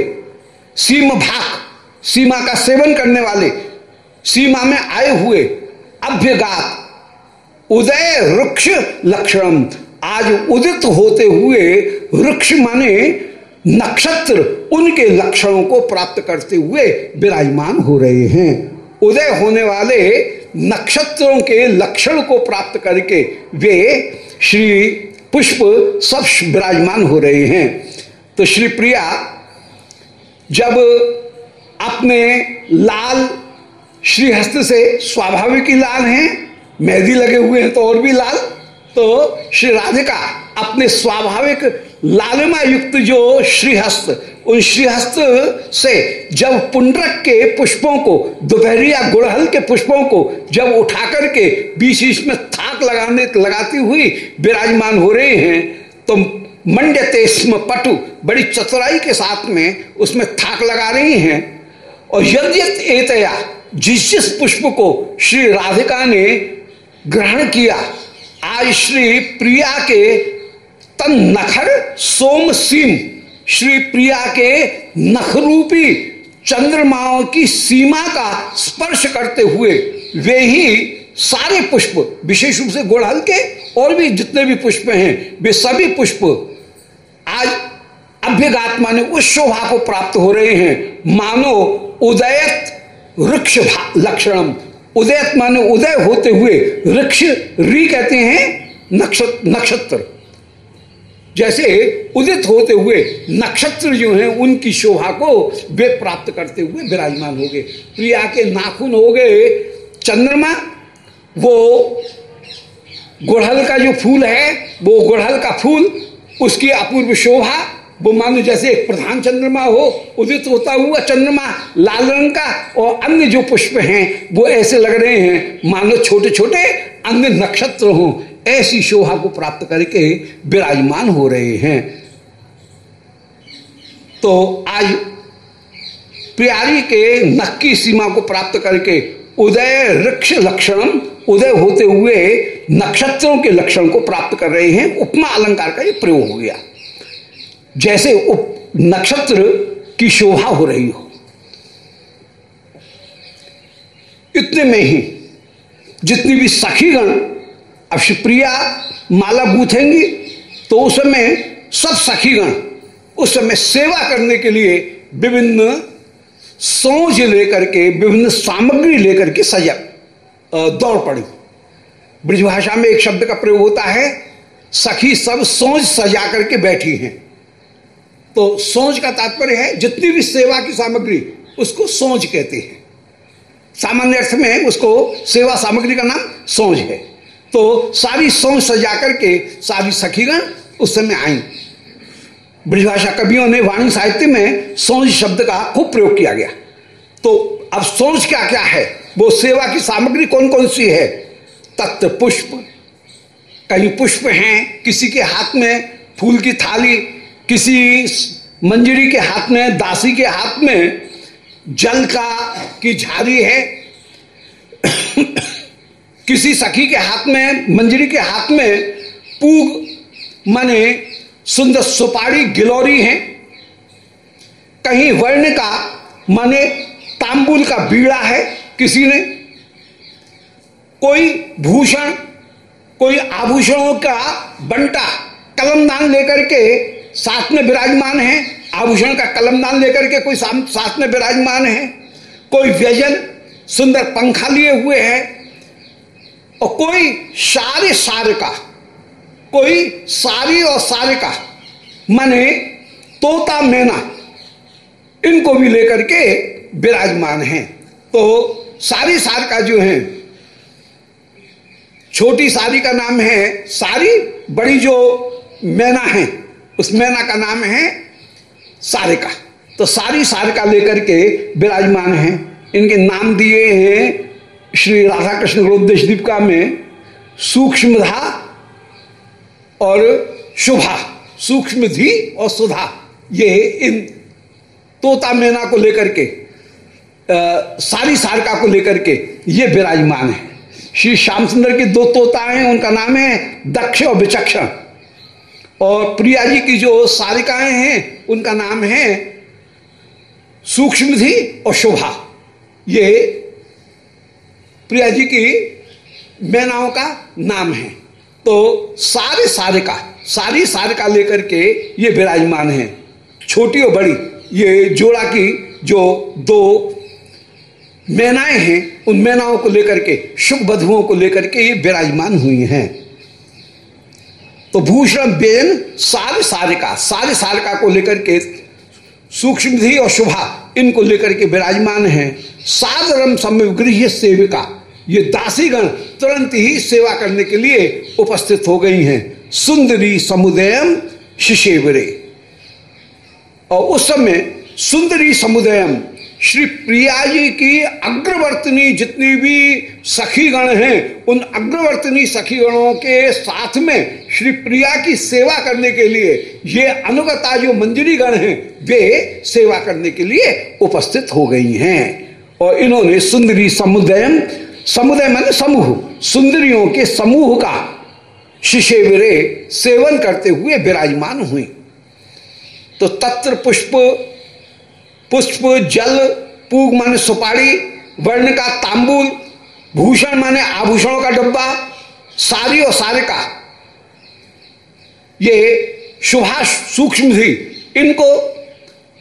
सीम भाग, सीमा का सेवन करने वाले, सीमा में आए हुए अभ्यगात, उदय वृक्ष लक्षण, आज उदित होते हुए वृक्ष माने नक्षत्र उनके लक्षणों को प्राप्त करते हुए विराजमान हो रहे हैं। उदय होने वाले नक्षत्रों के लक्षण को प्राप्त करके वे श्री पुष्प सब विराजमान हो रहे हैं। तो श्री प्रिया, जब अपने लाल श्रीहस्त से स्वाभाविक ही लाल हैं, मेहंदी लगे हुए हैं तो और भी लाल तो श्री राधिका अपने स्वाभाविक लालिमा युक्त जो श्रीहस्त, उन श्रीहस्त से जब पुंड्रक के पुष्पों को दोपहरिया गुड़हल के पुष्पों को जब उठा करके बीच बीच में थाक लगाने, लगाती हुई विराजमान हो रहे हैं तो स्म पटु बड़ी चतुराई के साथ में उसमें थाक लगा रही हैं। और यद्यत एतया जिस जिस पुष्प को श्री राधिका ने ग्रहण किया, आज श्री प्रिया के तन नखर सोम सीम। श्री प्रिया के नखरूपी चंद्रमाओं की सीमा का स्पर्श करते हुए वे ही सारे पुष्प, विशेष रूप से गोड़हल के और भी जितने भी पुष्प हैं, वे सभी पुष्प आज अभ्यगात ने उस शोभा को प्राप्त हो रहे हैं। मानो उदयत वृक्ष लक्षणम। उदयत माने उदय होते हुए वृक्ष री कहते हैं नक्षत्र नक्षत्र। जैसे उदित होते हुए नक्षत्र जो हैं, उनकी शोभा को वे प्राप्त करते हुए विराजमान हो गए। प्रिया के नाखून हो गए, चंद्रमा, वो गुड़हल का जो फूल है, वो गुड़हल का फूल, उसकी अपूर्व शोभा, वो मानो जैसे एक प्रधान चंद्रमा हो, उदित होता हुआ चंद्रमा लाल रंग का और अन्य जो पुष्प हैं, वो ऐसे लग रहे हैं, मानो छोटे छोटे अन्य नक्षत्र हो। ऐसी शोभा को प्राप्त करके विराजमान हो रहे हैं। तो आज प्यारी के नक्की सीमा को प्राप्त करके उदय वृक्ष लक्षण, उदय होते हुए नक्षत्रों के लक्षण को प्राप्त कर रहे हैं। उपमा अलंकार का ये प्रयोग हो गया। जैसे उप नक्षत्र की शोभा हो रही हो। इतने में ही जितनी भी सखीगण अब शिवप्रिया माला गूथेंगी तो उस समय सब सखीगण उस समय सेवा करने के लिए विभिन्न सोच लेकर के, विभिन्न सामग्री लेकर के सजा दौड़ पड़ी। ब्रिजभाषा में एक शब्द का प्रयोग होता है, सखी सब सोच सजा करके बैठी हैं। तो सोच का तात्पर्य है, जितनी भी सेवा की सामग्री उसको सोच कहते हैं। सामान्य अर्थ में उसको सेवा सामग्री का नाम सोच है। तो सारी सोच सजा करके सारी सखीगण उस समय आई। ब्रिजभाषा कवियों ने वाणी साहित्य में सोच शब्द का खूब प्रयोग किया गया। तो अब सोच क्या क्या है? वो सेवा की सामग्री कौन कौन सी है? तत्व पुष्प। कहीं पुष्प हैं, किसी के हाथ में फूल की थाली, किसी मंजरी के हाथ में, दासी के हाथ में जल का की झारी है। किसी सखी के हाथ में, मंजरी के हाथ में पूग, माने सुंदर सुपारी गिलोरी है। कहीं वर्ण का, माने तांबुल का बीड़ा है किसी ने। कोई भूषण, कोई आभूषणों का बंटा कलमदान लेकर के साथ में विराजमान है। आभूषण का कलमदान लेकर के कोई साथ में विराजमान है। कोई व्यजन, सुंदर पंखा लिए हुए है। और कोई सारे सारे का, कोई सारी और सारे का, माने तोता मैना, इनको भी लेकर के विराजमान है। तो सारी सार का जो है, छोटी सारी का नाम है सारी, बड़ी जो मैना है, उस मैना का नाम है सारिका तो सारी सारिका लेकर के विराजमान है, इनके नाम दिए हैं श्री राधा कृष्ण ग्रोदेश दीपिका में सूक्ष्मधा और शुभा। सूक्ष्म धी और सुधा ये इन तोता मैना को लेकर के आ, सारी सारिका को लेकर के ये विराजमान है। श्री श्याम सुंदर के दो तोता हैं उनका नाम है दक्ष और विचक्षण। और प्रिया जी की जो सारिकाएँ हैं उनका नाम है सूक्ष्म और शोभा। ये प्रिया जी की मैनाओं का नाम है। तो सारे सारिका सारी सारिका लेकर के ये विराजमान है। छोटी और बड़ी, ये जोड़ा की जो दो मैनाएँ हैं, उन मैनाओं को लेकर के, शुभ बधुओं को लेकर के ये विराजमान हुई हैं। तो भूषण, बेन, सारे सारिका सारे सारिका को लेकर के सूक्ष्म और शुभा इनको लेकर के विराजमान है। सादरम समगृह सेविका, ये दासीगण तुरंत ही सेवा करने के लिए उपस्थित हो गई हैं। सुंदरी समुदयम शिशेवरे। और उस समय सुंदरी समुदयम श्री प्रिया जी की अग्रवर्तनी जितनी भी सखीगण हैं, उन अग्रवर्तनी सखीगणों के साथ में श्री प्रिया की सेवा करने के लिए, ये अनुगता जो मंजरी गण हैं, वे सेवा करने के लिए उपस्थित हो गई हैं। और इन्होंने सुंदरी समुदाय समुदाय मान समूह, सुंदरियों के समूह का शिशेवरे सेवन करते हुए विराजमान हुई। तो तत्र पुष्प पुष्प, जल, पूग माने सुपारी, वर्ण का तांबुल, भूषण माने आभूषणों का डब्बा, सारी और सारे का। ये सुभाष सूक्ष्म थी। इनको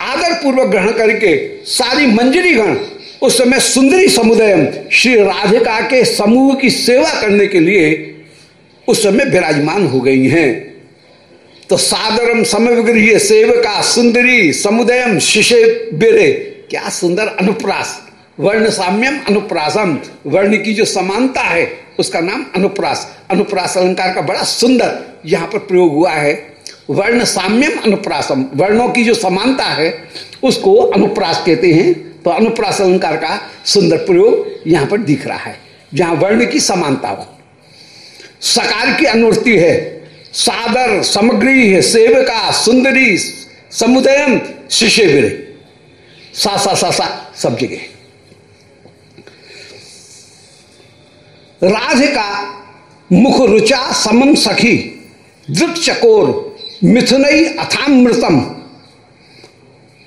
आदर पूर्वक ग्रहण करके सारी मंजरी गण उस समय सुंदरी समुदाय श्री राधिका के समूह की सेवा करने के लिए उस समय विराजमान हो गई हैं। तो सादरम समविग्रह सेवका सुंदरी समुदयम शिशे बेरे। क्या सुंदर अनुप्रास वर्ण साम्यम अनुप्रासम। वर्ण की जो समानता है, उसका नाम अनुप्रास। अनुप्रास अलंकार का बड़ा सुंदर यहाँ पर प्रयोग हुआ है। वर्ण साम्यम अनुप्रासम, वर्णों की जो समानता है, उसको अनुप्रास कहते हैं। तो अनुप्रास अलंकार का सुंदर प्रयोग यहाँ पर दिख रहा है, जहाँ वर्ण की समानता हो। सकार की अनुवृत्ति है सादर, सामग्री सेवका, सुंदरी समुदयम शिष्य बिरे सा सा सा सा, सब जगह। राधिका मुख रुचा समम सखी दृक चकोर मिथुनई अथामृतम।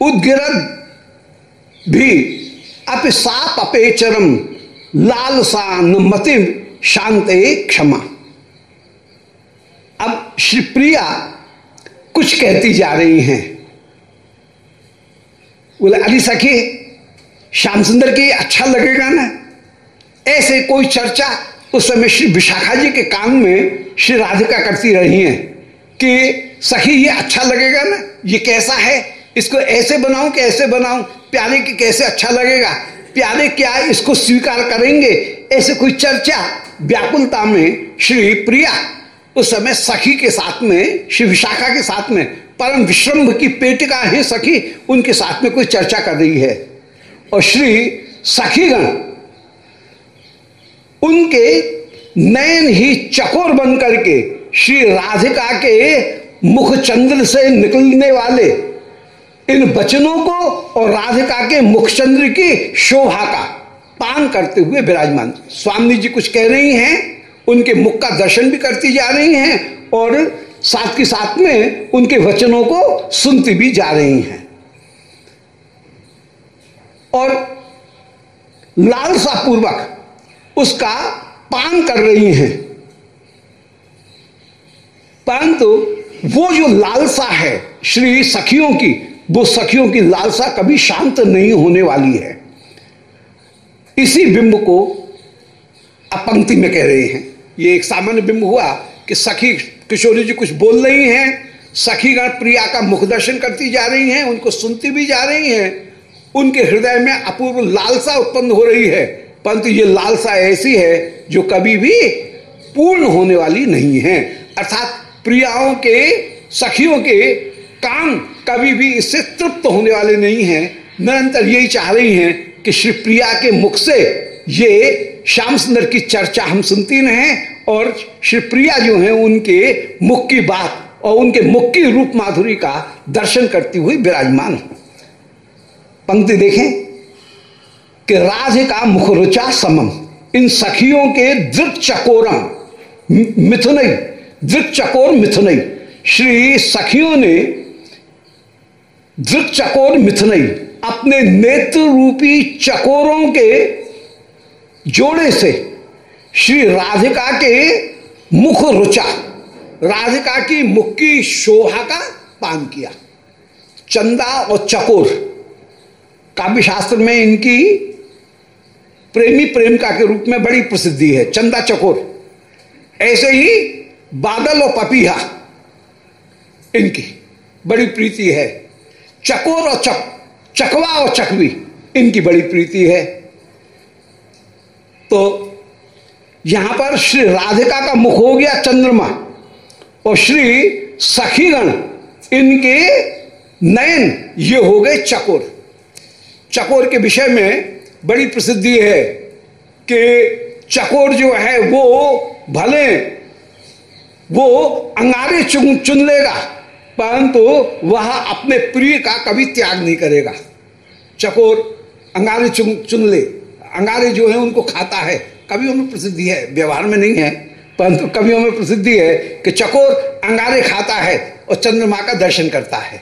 उद्गिरद भी अपिसाप अपेचरम, लालसा मतिम शांत क्षमा। अब श्री प्रिया कुछ कहती जा रही हैं। बोले, अली सखी, श्याम सुंदर की अच्छा लगेगा ना ऐसे कोई चर्चा उस समय श्री विशाखा जी के कान में श्री राधिका करती रही हैं कि सखी, ये अच्छा लगेगा ना? ये कैसा है? इसको ऐसे बनाऊँ कि ऐसे बनाऊँ? प्यारे की कैसे अच्छा लगेगा? प्यारे क्या इसको स्वीकार करेंगे? ऐसे कोई चर्चा व्याकुलता में श्री प्रिया उस समय सखी के साथ में श्री विशाखा के साथ में, परम विश्रम्भ की पेटिका है सखी, उनके साथ में कोई चर्चा कर रही है। और श्री सखीगण, उनके नयन ही चकोर बन करके श्री राधिका के मुख चंद्र से निकलने वाले, इन वचनों को और राधिका के मुखचंद्र की शोभा का पान करते हुए विराजमान। स्वामी जी कुछ कह रही हैं? उनके मुख का दर्शन भी करती जा रही हैं और साथ के साथ में उनके वचनों को सुनती भी जा रही हैं। और लालसा पूर्वक उसका पान कर रही हैं। परंतु वो जो लालसा है, श्री सखियों की, वो सखियों की लालसा कभी शांत नहीं होने वाली है। इसी बिंब को अपंक्ति में कह रहे हैं। ये एक सामान्य बिंब हुआ कि सखी किशोरी जी कुछ बोल रही हैं सखीगण प्रिया का मुख दर्शन करती जा रही हैं, उनको सुनती भी जा रही हैं। उनके हृदय में अपूर्व लालसा उत्पन्न हो रही है, परंतु ये लालसा ऐसी है जो कभी भी पूर्ण होने वाली नहीं है। अर्थात प्रियाओं के, सखियों के काम कभी भी इससे तृप्त होने वाले नहीं हैं। निरंतर यही चाह रही हैं कि श्री प्रिया के मुख से ये श्याम सुंदर की चर्चा हम सुनती रहे और श्री प्रिया जो है, उनके मुख की बात और उनके मुख की रूप माधुरी का दर्शन करती हुई विराजमान पंक्ति देखें कि राधे का मुख रुचा समम, इन सखियों के दृक चकोरम मिथुनई दृक चकोर मिथुनई। श्री सखियों ने दृक चकोर मिथुनई, अपने नेत्र रूपी चकोरों के जोड़े से श्री राधिका के मुख रुचा, राधिका की मुख की शोभा का पान किया। चंदा और चकोर काव्य शास्त्र में इनकी प्रेमी प्रेमिका के रूप में बड़ी प्रसिद्धि है। चंदा चकोर, ऐसे ही बादल और पपीहा इनकी बड़ी प्रीति है। चकोर और चक, चकवा और चकवी इनकी बड़ी प्रीति है। तो यहाँ पर श्री राधिका का मुख हो गया चंद्रमा और श्री सखीगण, इनके नयन, ये हो गए चकोर। चकोर के विषय में बड़ी प्रसिद्धि है कि चकोर जो है वो भले वो अंगारे चुन चुन लेगा, परंतु वह अपने प्रिय का कभी त्याग नहीं करेगा। चकोर अंगारे चुन चुन ले। अंगारे जो है उनको खाता है। कवियों में प्रसिद्धि है, व्यवहार में नहीं है, परंतु कवियों में प्रसिद्धि है कि चकोर अंगारे खाता है और चंद्रमा का दर्शन करता है।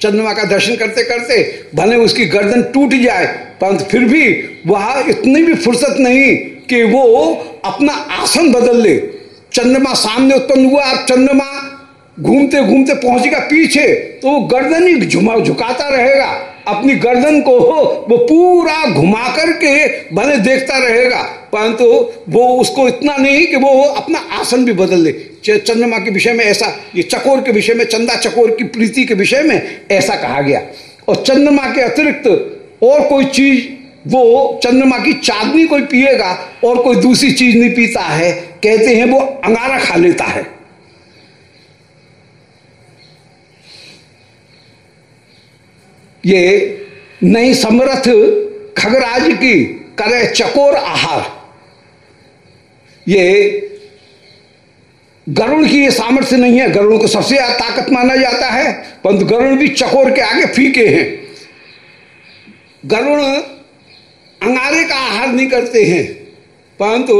चंद्रमा का दर्शन करते करते भले उसकी गर्दन टूट जाए, परंतु फिर भी वह इतनी भी फुर्सत नहीं कि वो अपना आसन बदल ले। चंद्रमा सामने उत्पन्न हुआ, अब चंद्रमा घूमते घूमते पहुंचेगा पीछे तो वो गर्दन ही झुमा झुकाता रहेगा। अपनी गर्दन को वो पूरा घुमा करके भले देखता रहेगा, परंतु वो उसको इतना नहीं कि वो अपना आसन भी बदल ले चंद्रमा के विषय में ऐसा, ये चकोर के विषय में, चंदा चकोर की प्रीति के विषय में ऐसा कहा गया। और चंद्रमा के अतिरिक्त और कोई चीज़, वो चंद्रमा की चांदनी कोई पिएगा और कोई दूसरी चीज़ नहीं पीता है, कहते हैं वो अंगारा खा लेता है। ये नई समर्थ खगराज की करे चकोर आहार। ये गरुण की ये सामर्थ्य नहीं है। गरुण को सबसे ज़्यादा ताकत माना जाता है परंतु गरुण भी चकोर के आगे फीके हैं। गरुण अंगारे का आहार नहीं करते हैं परंतु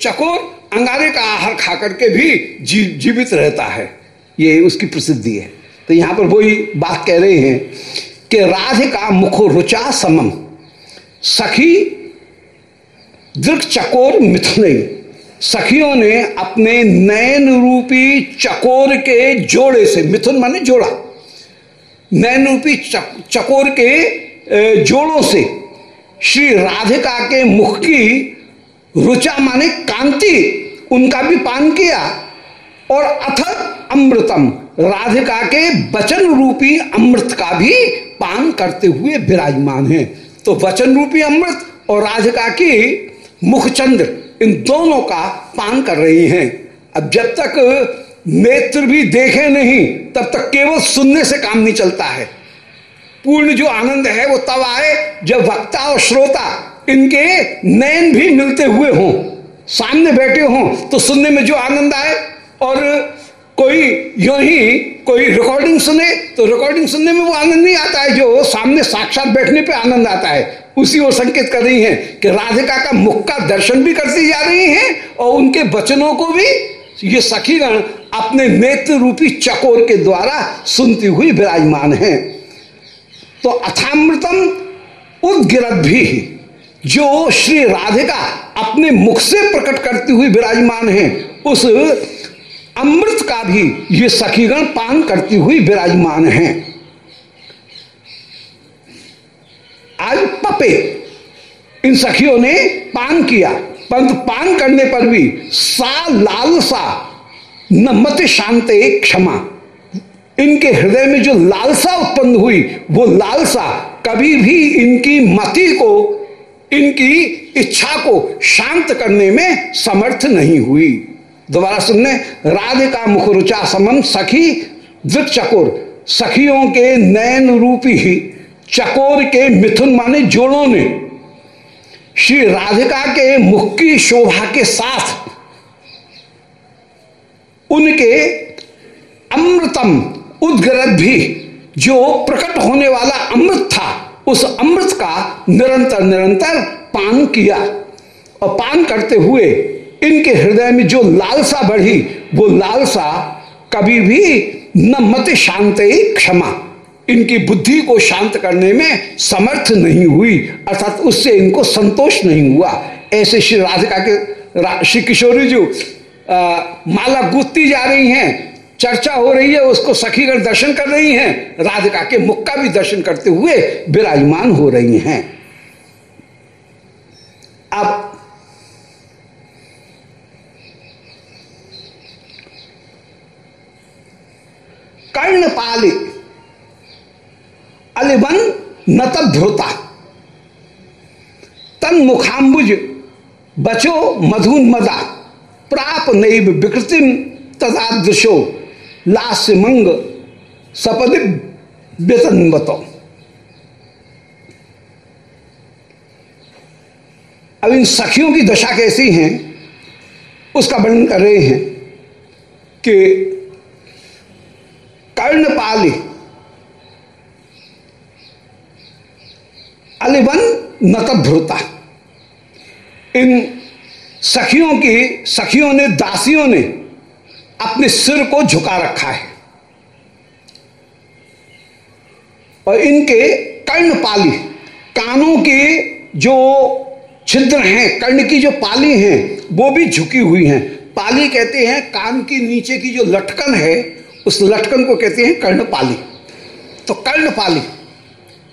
चकोर अंगारे का आहार खा करके भी जी, जीवित रहता है। ये उसकी प्रसिद्धि है। तो यहाँ पर वही बात कह रहे हैं कि राधिका मुखो रुचा समम। सखी दृक चकोर मिथुन। सखियों ने अपने नयन रूपी चकोर के जोड़े से मिथुन माने जोड़ा। नयन रूपी चक, चकोर के जोड़ों से श्री राधिका के मुख की रुचा माने कांति उनका भी पान किया। और अथ अमृतम। राधिका के वचन रूपी अमृत का भी पान करते हुए विराजमान है। तो वचन रूपी अमृत और राधिका की मुखचंद्र, इन दोनों का पान कर रही हैं। अब जब तक नेत्र भी देखे नहीं, तब तक केवल सुनने से काम नहीं चलता है। पूर्ण जो आनंद है, वो तब आए जब वक्ता और श्रोता इनके नयन भी मिलते हुए हों, सामने बैठे हों तो सुनने में जो आनंद आए और कोई यो ही कोई रिकॉर्डिंग सुने तो रिकॉर्डिंग सुनने में वो आनंद नहीं आता है, जो सामने साक्षात बैठने पे आनंद आता है। उसी ओर संकेत कर रही हैं कि राधिका का मुख का दर्शन भी करती जा रही हैं और उनके वचनों को भी ये सखीगण अपने नेत्र रूपी चकोर के द्वारा सुनती हुई विराजमान है। तो अथामृतम उदगिरत भी जो श्री राधिका अपने मुख से प्रकट करती हुई विराजमान है, उस अमृत का भी ये सखीगण पान करती हुई विराजमान है। आज पपे, इन सखियों ने पान किया। परंतु पान करने पर भी सा लालसा, न मत शांत क्षमा। इनके हृदय में जो लालसा उत्पन्न हुई, वो लालसा कभी भी इनकी मति को, इनकी इच्छा को शांत करने में समर्थ नहीं हुई। दोबारा सुनने। राधिका मुखरुचा समन सखी दृक चकोर सखियों के नयन रूपी ही चकोर के मिथुन माने जोड़ों ने। श्री राधिका के मुख की शोभा के साथ उनके अमृतम उद्ग्रत भी जो प्रकट होने वाला अमृत था, उस अमृत का निरंतर निरंतर पान किया। और पान करते हुए इनके हृदय में जो लालसा बढ़ी, वो लालसा कभी भी न मत शांत क्षमा। इनकी बुद्धि को शांत करने में समर्थ नहीं हुई, अर्थात उससे इनको संतोष नहीं हुआ। ऐसे श्री राधिका के श्री किशोरी जी माला गूंथती जा रही हैं, चर्चा हो रही है, उसको सखीगण दर्शन कर रही हैं, राधिका के मुख का भी दर्शन करते हुए विराजमान हो रही हैं। अब कर्णपाली। अलिबन नतभ्रुता तन मुखाम्बुज बचो मधुन मदा प्राप नैव विकृति तदादृशो। लास्य मंग, सपदि व्यतन बतो अब इन सखियों की दशा कैसी है, उसका वर्णन कर रहे हैं कि कर्णपाली अलिबन नतभ्रुता। इन सखियों की, सखियों ने, दासियों ने अपने सिर को झुका रखा है। और इनके कर्णपाली कानों के जो छिद्र हैं, कर्ण की जो पाली हैं, वो भी झुकी हुई हैं। पाली कहते हैं, कान के नीचे की जो लटकन है उस लटकन को कहते हैं कर्णपाली। तो कर्णपाली,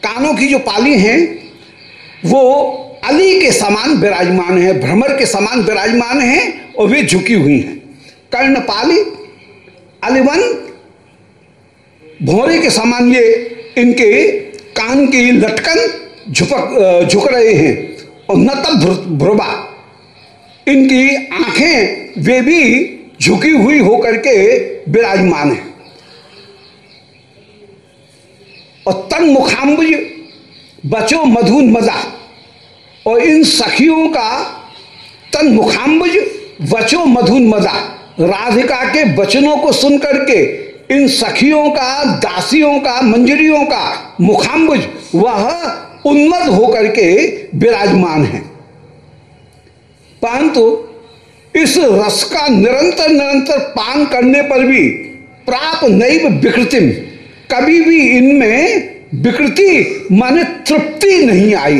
कानों की जो पाली हैं, वो अली के समान विराजमान है, भ्रमर के समान विराजमान है और वे झुकी हुई हैं। कर्णपाली, अलिवन, भोरे के समान ये इनके कान की लटकन झुपक झुक रहे हैं और नतल भ्रुबा। इनकी आँखें, वे भी झुकी हुई होकर के विराजमान है। और तन मुखाम्बुज, बचो मधुन मज़ा, और इन सखियों का तन मुखाम्बुज, बचो मधुन मज़ा। राधिका के वचनों को सुन करके इन सखियों का, दासियों का, मंजरियों का मुखाम्बुज, वह उन्मद होकर के विराजमान है। परंतु इस रस का निरंतर निरंतर पान करने पर भी प्राप नैव विकृति कभी भी इनमें विकृति माने तृप्ति नहीं आई।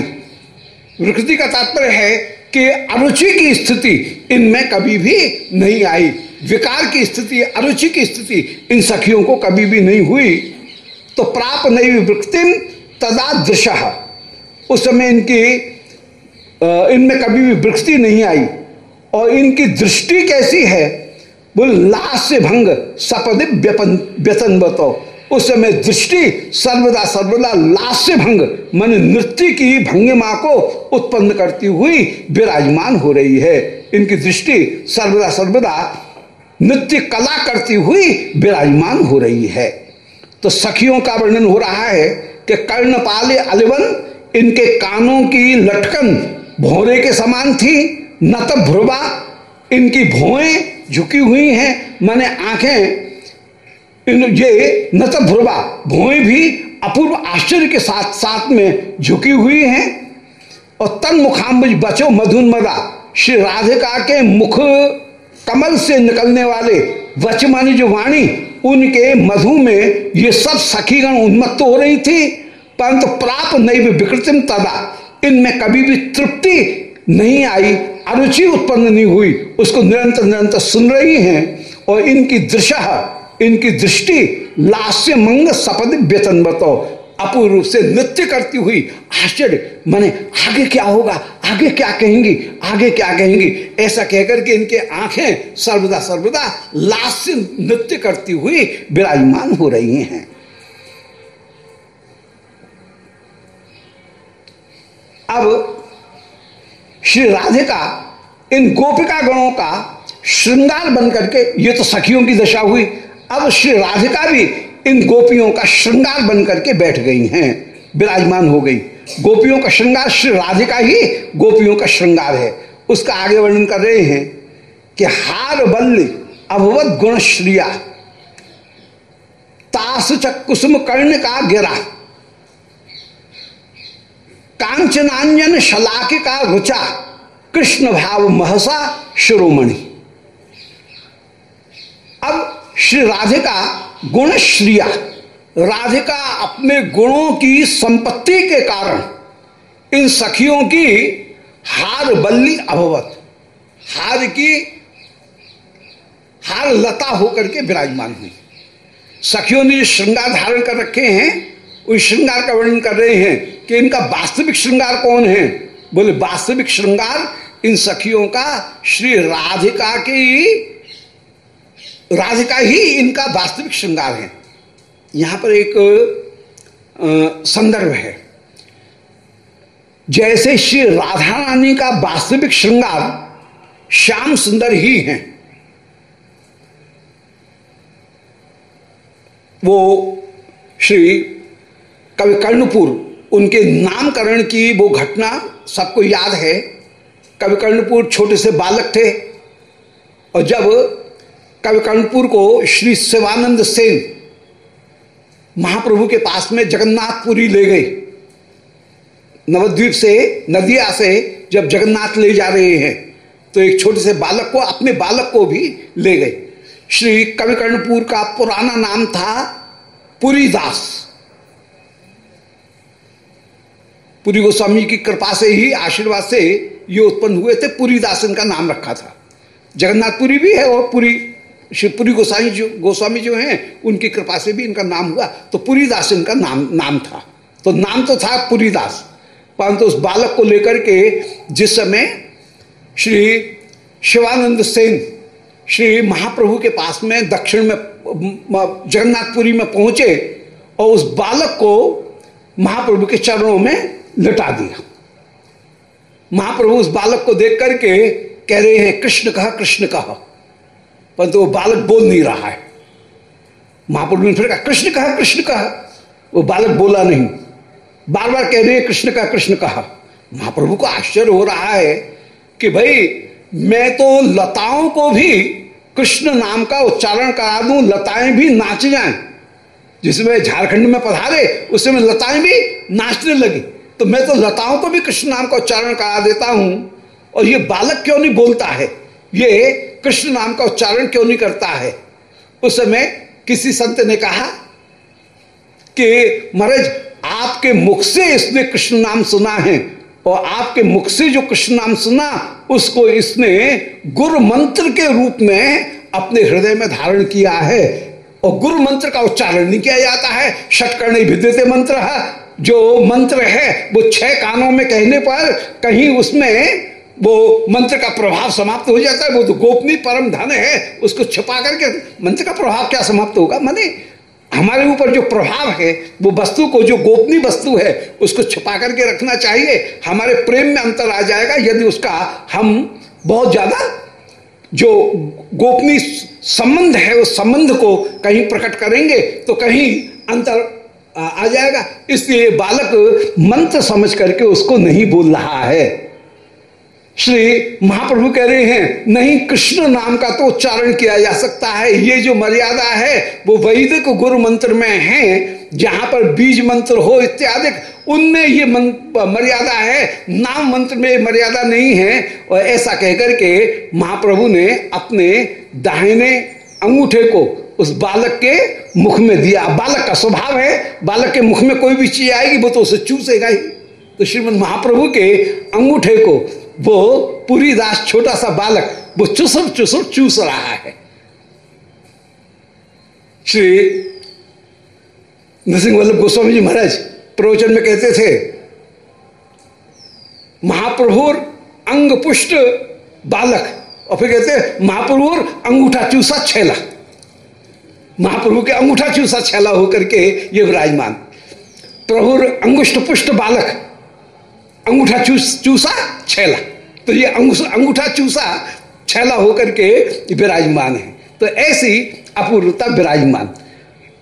विकृति का तात्पर्य है कि अरुचि की स्थिति इनमें कभी भी नहीं आई। विकार की स्थिति, अरुचि की स्थिति इन सखियों को कभी भी नहीं हुई। तो प्राप नई विकृति तदा दृश उस समय इनकी इनमें कभी भी विकृति नहीं आई। और इनकी दृष्टि कैसी है? बोल लास्य भंग, सपदि व्यतन बतो उस समय दृष्टि सर्वदा सर्वदा लास्य भंग, मन नृत्य की भंगिमा को उत्पन्न करती हुई विराजमान हो रही है। इनकी दृष्टि सर्वदा सर्वदा नृत्य कला करती हुई विराजमान हो रही है। तो सखियों का वर्णन हो रहा है कि कर्णपाले अलिवन इनके कानों की लटकन भोरे के समान थी। न तो भ्रुवा इनकी भोएँ झुकी हुई हैं, माने आँखें, इन ये न तो भ्रुवा भोएँ भी अपूर्व आश्चर्य के साथ साथ में झुकी हुई हैं। और तन मुखाम्बज बचो मधुन मदा श्री राधिका के मुख कमल से निकलने वाले वच मानी जो वाणी, उनके मधु में ये सब सखीगण उन्मत्त हो रही थी, परंतु प्राप्त नहीं भी विकृतिम तदा, इनमें कभी भी तृप्ति नहीं आई अरुचि उत्पन्न नहीं हुई, उसको निरंतर निरंतर सुन रही हैं और इनकी दृशा इनकी दृष्टि लास्य मंग सपद व्यतन बताओ। अपूर्व से नृत्य करती हुई आश्चर्य, माने आगे क्या होगा, आगे क्या कहेंगी, आगे क्या कहेंगी? ऐसा कहकर के इनके आँखें सर्वदा सर्वदा लास्य नृत्य करती हुई विराजमान हो रही हैं। अब श्री राधिका इन गोपिका गणों का श्रृंगार बन करके ये तो सखियों की दशा हुई। अब श्री राधिका भी इन गोपियों का श्रृंगार बन करके बैठ गई हैं, विराजमान हो गई। गोपियों का श्रृंगार श्री राधिका ही गोपियों का श्रृंगार है। उसका आगे वर्णन कर रहे हैं कि हार बल्ल अभवत गुण श्रिया तास कर्ण का गिरा। कांचनांजन शलाकिका रुचा। कृष्ण भाव महसा शिरोमणि। अब श्री राधिका गुण श्रिया राधिका अपने गुणों की संपत्ति के कारण इन सखियों की हार बल्ली अभवत, हार की हार लता होकर के विराजमान हुई। सखियों ने श्रृंगार धारण कर रखे हैं, उस श्रृंगार का वर्णन कर रहे हैं कि इनका वास्तविक श्रृंगार कौन है? बोले, वास्तविक श्रृंगार इन सखियों का, श्री राधिका की राधिका ही इनका वास्तविक श्रृंगार है। यहाँ पर एक संदर्भ है। जैसे श्री राधा रानी का वास्तविक श्रृंगार श्याम सुंदर ही हैं, वो श्री कवि कर्णपुर उनके नामकरण की वो घटना सबको याद है। कवि कर्णपुर छोटे से बालक थे और जब कवि कर्णपुर को श्री शिवानंद सेन महाप्रभु के पास में जगन्नाथपुरी ले गए नवद्वीप से, नदिया से जब जगन्नाथ ले जा रहे हैं तो एक छोटे से बालक को, अपने बालक को भी ले गए। श्री कवि कर्णपुर का पुराना नाम था पुरीदास पुरी गोस्वामी की कृपा से ही, आशीर्वाद से ये उत्पन्न हुए थे। पुरी दास इनका नाम रखा था। जगन्नाथपुरी भी है और पुरी शिवपुरी गोस्वामी जो गोस्वामी जो हैं, उनकी कृपा से भी इनका नाम हुआ। तो पुरी दास इनका नाम नाम था। तो नाम तो था पुरी दास। परंतु उस बालक को लेकर के जिस समय श्री शिवानंद सेन, श्री महाप्रभु के पास में दक्षिण में, जगन्नाथपुरी में पहुँचे और उस बालक को महाप्रभु के चरणों में लटा दिया। महाप्रभु उस बालक को देख करके कह रहे हैं, कृष्ण कहा कृष्ण कहा। परंतु वो बालक बोल नहीं रहा है। महाप्रभु ने फिर कहा, कृष्ण कहा कृष्ण कहा। वो बालक बोला नहीं। बार बार कह रहे हैं, कृष्ण कहा कृष्ण कहा। महाप्रभु को आश्चर्य हो रहा है कि भाई, मैं तो लताओं को भी कृष्ण नाम का उच्चारण करा दूँ, लताएँ भी नाच जाएँ। जिसमें झारखंड में पधारे, उस समय लताएँ भी नाचने लगी। तो मैं तो लताओं को भी कृष्ण नाम का उच्चारण करा देता हूँ। और ये बालक क्यों नहीं बोलता है? ये कृष्ण नाम का उच्चारण क्यों नहीं करता है? उस समय किसी संत ने कहा कि महाराज आपके मुख से इसने कृष्ण नाम सुना है। और आपके मुख से जो कृष्ण नाम सुना, उसको इसने गुरु मंत्र के रूप में अपने हृदय में धारण किया है। और गुरु मंत्र का उच्चारण नहीं किया जाता है। षटकर्ण विद्युत मंत्र। है जो मंत्र है, वो छह कानों में कहने पर कहीं उसमें वो मंत्र का प्रभाव समाप्त हो जाता है। वो तो गोपनीय परम धन है, उसको छिपा करके मंत्र का प्रभाव क्या समाप्त होगा? माने हमारे ऊपर जो प्रभाव है, वो वस्तु को, जो गोपनीय वस्तु है, उसको छुपा करके रखना चाहिए। हमारे प्रेम में अंतर आ जाएगा, यदि उसका हम बहुत ज़्यादा जो गोपनीय संबंध है, उस संबंध को कहीं प्रकट करेंगे तो कहीं अंतर आ जाएगा। इसलिए बालक मंत्र समझ करके उसको नहीं बोल रहा है। श्री महाप्रभु कह रहे हैं, नहीं, कृष्ण नाम का तो उच्चारण किया जा सकता है। ये जो मर्यादा है, वो वैदिक गुरु मंत्र में है। जहाँ पर बीज मंत्र हो इत्यादि, उनमें ये मर्यादा है। नाम मंत्र में मर्यादा नहीं है। और ऐसा कहकर के महाप्रभु ने अपने दाहिने अंगूठे को उस बालक के मुख में दिया। बालक का स्वभाव है, बालक के मुख में कोई भी चीज़ आएगी, वो तो उसे चूसेगा ही। तो श्रीमद महाप्रभु के अंगूठे को, वो पूरी दास छोटा सा बालक, वो चुसर चुसर चूस रहा है। श्री नरसिंह वल्लभ गोस्वामी जी महाराज प्रवचन में कहते थे, महाप्रभुर अंग पुष्ट बालक। और फिर कहते महाप्रभुर अंगूठा चूसा छेला। महाप्रभु के अंगूठा चूसा छैला होकर के ये विराजमान। प्रभुर अंगुष्ट पुष्ट बालक अंगूठा चूस चूसा छैला। तो ये अंगूठा चूसा छैला होकर के विराजमान है। तो ऐसी अपूर्वता विराजमान।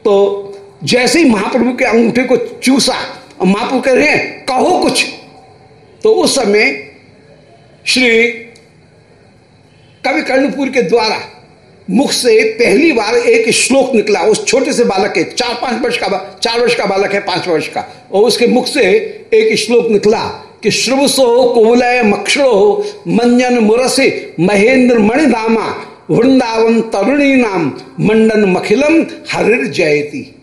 तो जैसे ही महाप्रभु के अंगूठे को चूसा और महाप्रभु कह रहे हैं, कहो कुछ। तो उस समय श्री कवि कर्णपुर के द्वारा मुख से पहली बार एक श्लोक निकला, उस छोटे से बालक के, चार, पाँच वर्ष का चार वर्ष का बालक है, पाँच वर्ष का। और उसके मुख से एक श्लोक निकला कि श्रुवसो कुवलय मक्षरो मंजन मुरसे महेंद्र मणिधामा वृंदावन तरुणी नाम मंडन मखिलम हरिर जयती।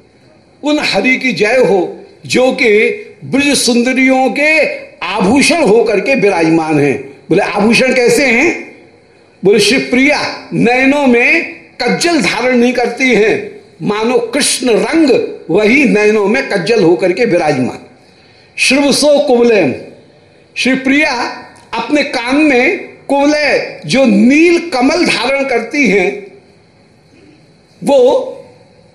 उन हरि की जय हो, जो कि ब्रज सुंदरियों के आभूषण होकर के विराजमान हैं। बोले, आभूषण कैसे हैं? बोले श्री प्रिया नयनों में कज्जल धारण नहीं करती हैं। मानो कृष्ण रंग, वही नयनों में कज्जल होकर के विराजमान। श्रुवसो कुवलयम श्री प्रिया अपने कान में कोवलय जो नील कमल धारण करती हैं, वो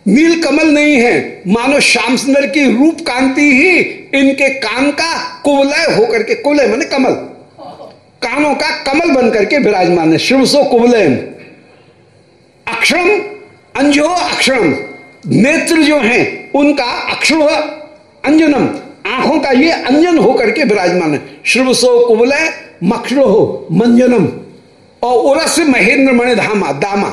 नील कमल नहीं है। मानो श्याम सुंदर की रूप कांति ही इनके कान का कुवलय होकर के कुवलय माने कमल। कानों का कमल बन करके विराजमान है। शिवसो कुवलय अक्षरम अंजो अक्षरम नेत्र जो हैं, उनका अक्षर अंजनम। आँखों का ये अंजन होकर के विराजमान है। श्रुवसो कुबलय मक्षरो मंजनम। और उरस महेंद्र मणि धामा, दामा।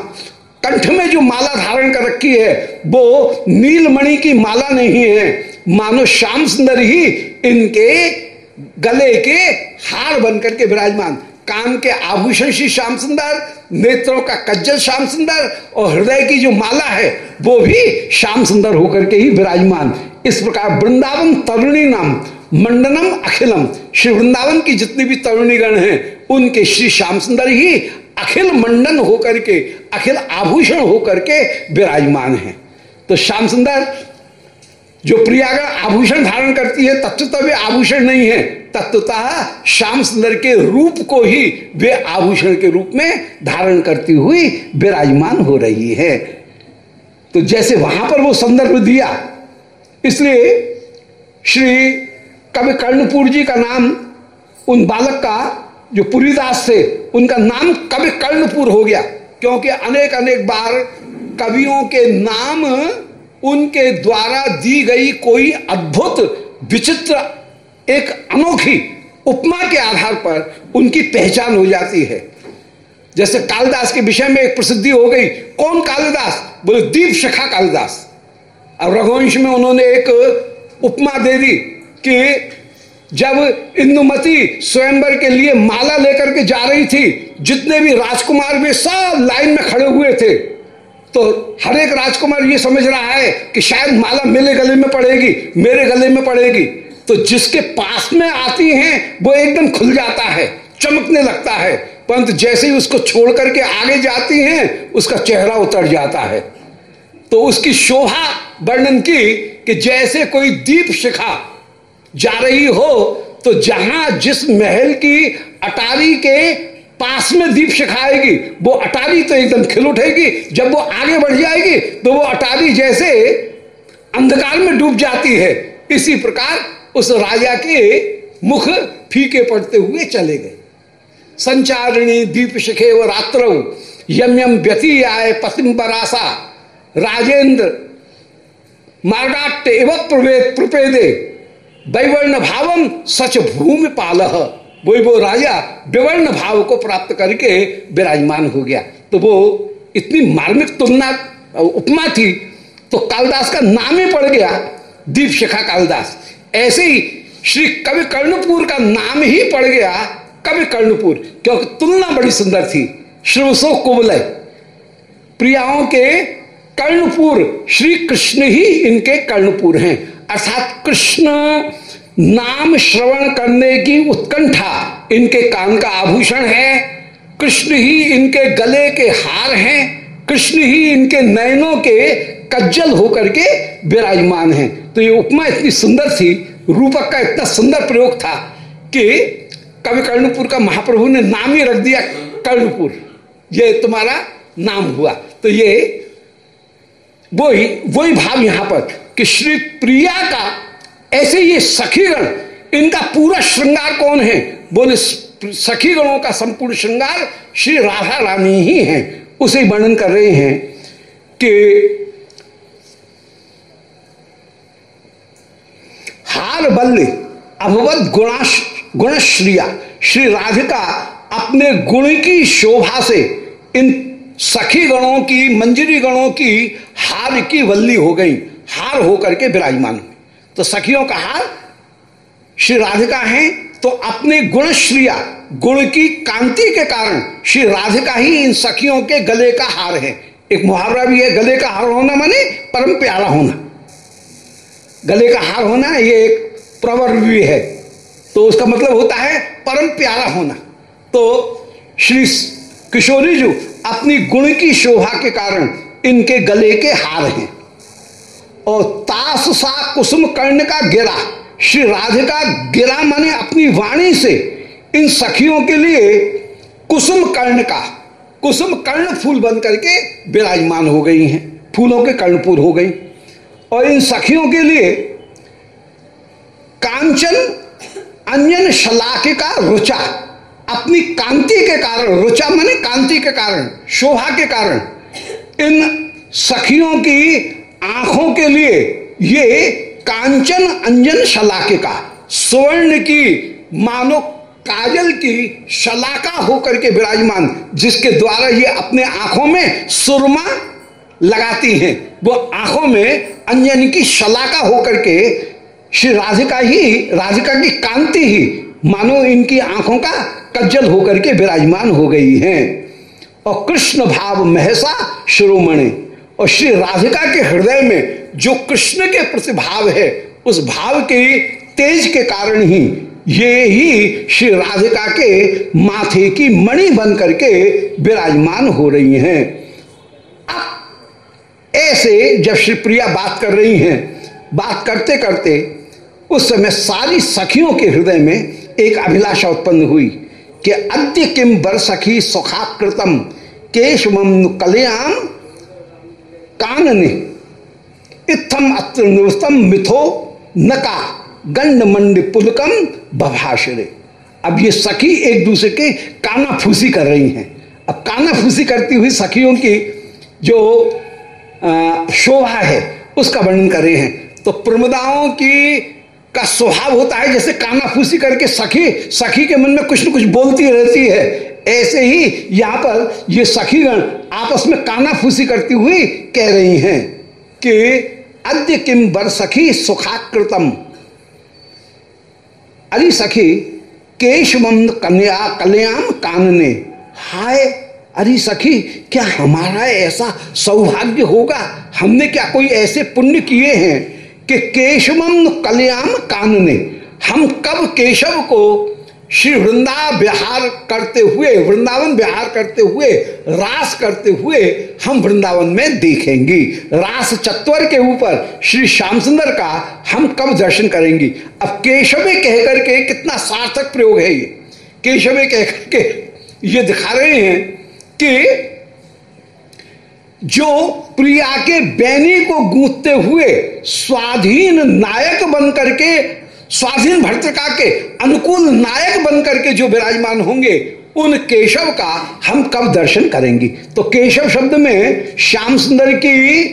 कंठ में जो माला धारण कर रखी है, वो नीलमणि की माला नहीं है। मानो श्याम सुंदर ही इनके गले के हार बनकर के विराजमान। कान के आभूषण श्री श्याम सुंदर, नेत्रों का कज्जल श्याम सुंदर और हृदय की जो माला है, वो भी श्याम सुंदर होकर के ही विराजमान। इस प्रकार वृंदावन तरुणी नाम, मंडनम अखिलम। श्री वृंदावन की जितनी भी तरुणी गण हैं, उनके श्री श्याम सुंदर ही अखिल मंडन होकर के, अखिल आभूषण होकर के विराजमान हैं। तो श्याम सुंदर जो प्रियागण आभूषण धारण करती है, तत्वता वे आभूषण नहीं है। तत्वता श्याम सुंदर के रूप को ही वे आभूषण के रूप में धारण करती हुई विराजमान हो रही है। तो जैसे वहाँ पर वो संदर्भ दिया, इसलिए श्री कवि कर्णपुर जी का नाम, उन बालक का, जो पुरीदास थे, उनका नाम कवि कर्णपुर हो गया, क्योंकि अनेक अनेक बार कवियों के नाम उनके द्वारा दी गई कोई अद्भुत, विचित्र, एक अनोखी उपमा के आधार पर उनकी पहचान हो जाती है। जैसे कालिदास के विषय में एक प्रसिद्धि हो गई, कौन कालिदास? बोले, दीप शखा कालिदास। अब रघुवंश में उन्होंने एक उपमा दे दी कि जब इंदुमती स्वयंवर के लिए माला लेकर के जा रही थी, जितने भी राजकुमार वे सब लाइन में खड़े हुए थे तो हर एक राजकुमार ये समझ रहा है कि शायद माला मेरे गले में पड़ेगी, मेरे गले में पड़ेगी। तो जिसके पास में आती हैं, वो एकदम खुल जाता है, चमकने लगता है। परंतु जैसे ही उसको छोड़ करके आगे जाती हैं, उसका चेहरा उतर जाता है। तो उसकी शोभा वर्णन की कि जैसे कोई दीप शिखा जा रही हो तो जहाँ जिस महल की अटारी के पास में दीप शिखाएगी, वो अटारी तो एकदम खिल उठेगी, जब वो आगे बढ़ जाएगी तो वो अटारी जैसे अंधकार में डूब जाती है। इसी प्रकार उस राजा के मुख फीके पड़ते हुए चले गए। संचारिणी दीप शिखे व रात्र, यम यम व्यति आय पतिम बरासा राजेंद्र, मार्गाट्य एवं प्रवेद प्रपेदे वैवर्ण भावम सच भूमि पाल वही वो राजा विवर्ण भाव को प्राप्त करके विराजमान हो गया। तो वो इतनी मार्मिक तुलना, उपमा थी तो कालदास का नाम ही पड़ गया दीप शिखा कालदास। ऐसे ही श्री कवि कर्णपुर का नाम ही पड़ गया कवि कर्णपुर, क्योंकि तुलना बड़ी सुंदर थी। श्रीवसो कुबलय। प्रियाओं के कर्णपुर, श्री कृष्ण ही इनके कर्णपुर हैं। अर्थात कृष्ण नाम श्रवण करने की उत्कंठा इनके कान का आभूषण है। कृष्ण ही इनके गले के हार हैं। कृष्ण ही इनके नयनों के कज्जल होकर के विराजमान हैं। तो ये उपमा इतनी सुंदर थी, रूपक का इतना सुंदर प्रयोग था कि कवि कर्णपुर का महाप्रभु ने नाम ही रख दिया, कर्णपुर। ये तुम्हारा नाम हुआ। तो ये, वही वही भाव यहाँ पर कि श्री प्रिया का ऐसे ये सखीगण, इनका पूरा श्रृंगार कौन है? बोले सखीगणों का संपूर्ण श्रृंगार श्री राधा रानी ही है। उसे वर्णन कर रहे हैं कि हार बल्ले अभवत गुणाश, गुणश्रिया, श्री राधिका अपने गुण की शोभा से इन सखी गणों की मंजरी गणों की हार की वल्ली हो गई, हार होकर के विराजमान। तो सखियों का हार श्री राधिका है तो अपने गुणश्रिया, गुण की कांति के कारण श्री राधिका ही इन सखियों के गले का हार है। एक मुहावरा भी है, गले का हार होना माने परम प्यारा होना। गले का हार होना ये एक प्रवर्ग भी है। तो उसका मतलब होता है परम प्यारा होना। तो श्री किशोरी जी अपनी गुण की शोभा के कारण इनके गले के हार हैं। और तास सा कुसुम कर्ण का गिरा, श्री राधिका गिरा माने अपनी वाणी से। इन सखियों के लिए कुसुम कर्ण का, कुसुम कर्ण फूल बन करके विराजमान हो गई हैं, फूलों के कर्णपुर हो गई। और इन सखियों के लिए कांचन अंजन शलाके का रुचा, अपनी कांति के कारण, रुचा माने कांति के कारण, शोभा के कारण, इन सखियों की आँखों के लिए ये कांचन अंजन शलाके का, स्वर्ण की, मानो काजल की शलाका होकर के विराजमान, जिसके द्वारा ये अपने आँखों में सुरमा लगाती हैं। वो आँखों में अंजन की शलाका होकर के श्री राधिका ही, राधिका की कांति ही, मानो इनकी आँखों का कज्जल होकर के विराजमान हो गई हैं। और कृष्ण भाव महसा शिरोमणि और श्री राधिका के हृदय में जो कृष्ण के प्रति भाव है, उस भाव के तेज के कारण ही ये ही श्री राधिका के माथे की मणि बन करके विराजमान हो रही हैं। ऐसे जब श्री प्रिया बात कर रही हैं, बात करते करते उस समय सारी सखियों के हृदय में एक अभिलाषा उत्पन्न हुई कि अद्य किम बर सखी सुखाकृतम केशवम कल्याण कानने। इत्थम अत्र निवस्तम मिथो नका गंड मंड पुलकम बभाषरे अब ये सखी एक दूसरे के काना फूसी कर रही हैं। अब काना फूसी करती हुई सखियों की जो शोभा है, उसका वर्णन कर रहे हैं। तो प्रमदाओं की का स्वभाव होता है जैसे काना फूसी करके सखी सखी के मन में कुछ न कुछ बोलती रहती है। ऐसे ही यहाँ पर ये सखीगण आपस में काना फूसी करती हुई कह रही हैं कि अद्य किम बर सखी सुखाकृतम। अरे सखी केशवम कन्या कल्याण कानने। हाय अरे सखी, क्या हमारा ऐसा सौभाग्य होगा? हमने क्या कोई ऐसे पुण्य किए हैं कि केशवम कल्याण कानने? हम कब केशव को श्री वृंदा विहार करते हुए, वृंदावन विहार करते हुए, रास करते हुए हम वृंदावन में देखेंगे। रास चत्वर के ऊपर श्री श्याम सुंदर का हम कब दर्शन करेंगे? अब केशवे कहकर के कितना सार्थक प्रयोग है ये। केशवे कहकर के ये दिखा रहे हैं कि जो प्रिया के बैनी को गूंथते हुए स्वाधीन नायक बन करके स्वाधीन भर्तृका के अनुकूल नायक बनकर के जो विराजमान होंगे, उन केशव का हम कब दर्शन करेंगे? तो केशव शब्द में श्याम सुंदर की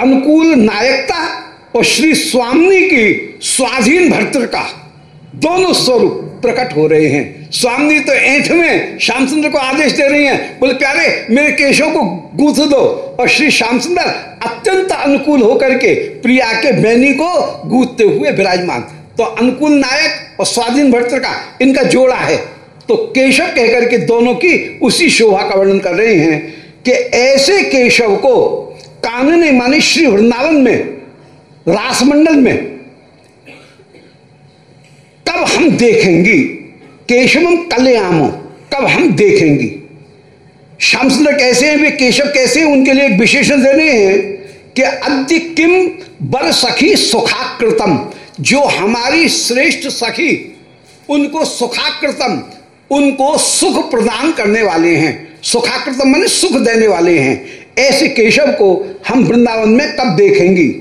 अनुकूल नायकता और श्री स्वामी की स्वाधीन भर्तृका दोनों स्वरूप प्रकट हो रहे हैं। स्वामी तो ऐठ में श्याम सुंदर को आदेश दे रही हैं, बोले, प्यारे, मेरे केशों को गूंथ दो। और श्री श्याम सुंदर अत्यंत अनुकूल होकर के प्रिया के बैनी को गूंथते हुए विराजमान। तो अनुकूल नायक और स्वाधीन भट्ट का इनका जोड़ा है। तो केशव कहकर के दोनों की उसी शोभा का वर्णन कर रहे हैं कि ऐसे केशव को कानने माने श्री वृंदावन में, रासमंडल में कब हम देखेंगे, केशवम कल्याणो कब हम देखेंगे। श्याम सुंदर कैसे हैं, वे केशव कैसे हैं, उनके लिए एक विशेषण देने हैं कि अद्य किम बर सखी सुखाकृतम, जो हमारी श्रेष्ठ सखी, उनको सुखाकृतम, उनको सुख प्रदान करने वाले हैं। सुखाकृतम माने सुख देने वाले हैं। ऐसे केशव को हम वृंदावन में कब देखेंगे।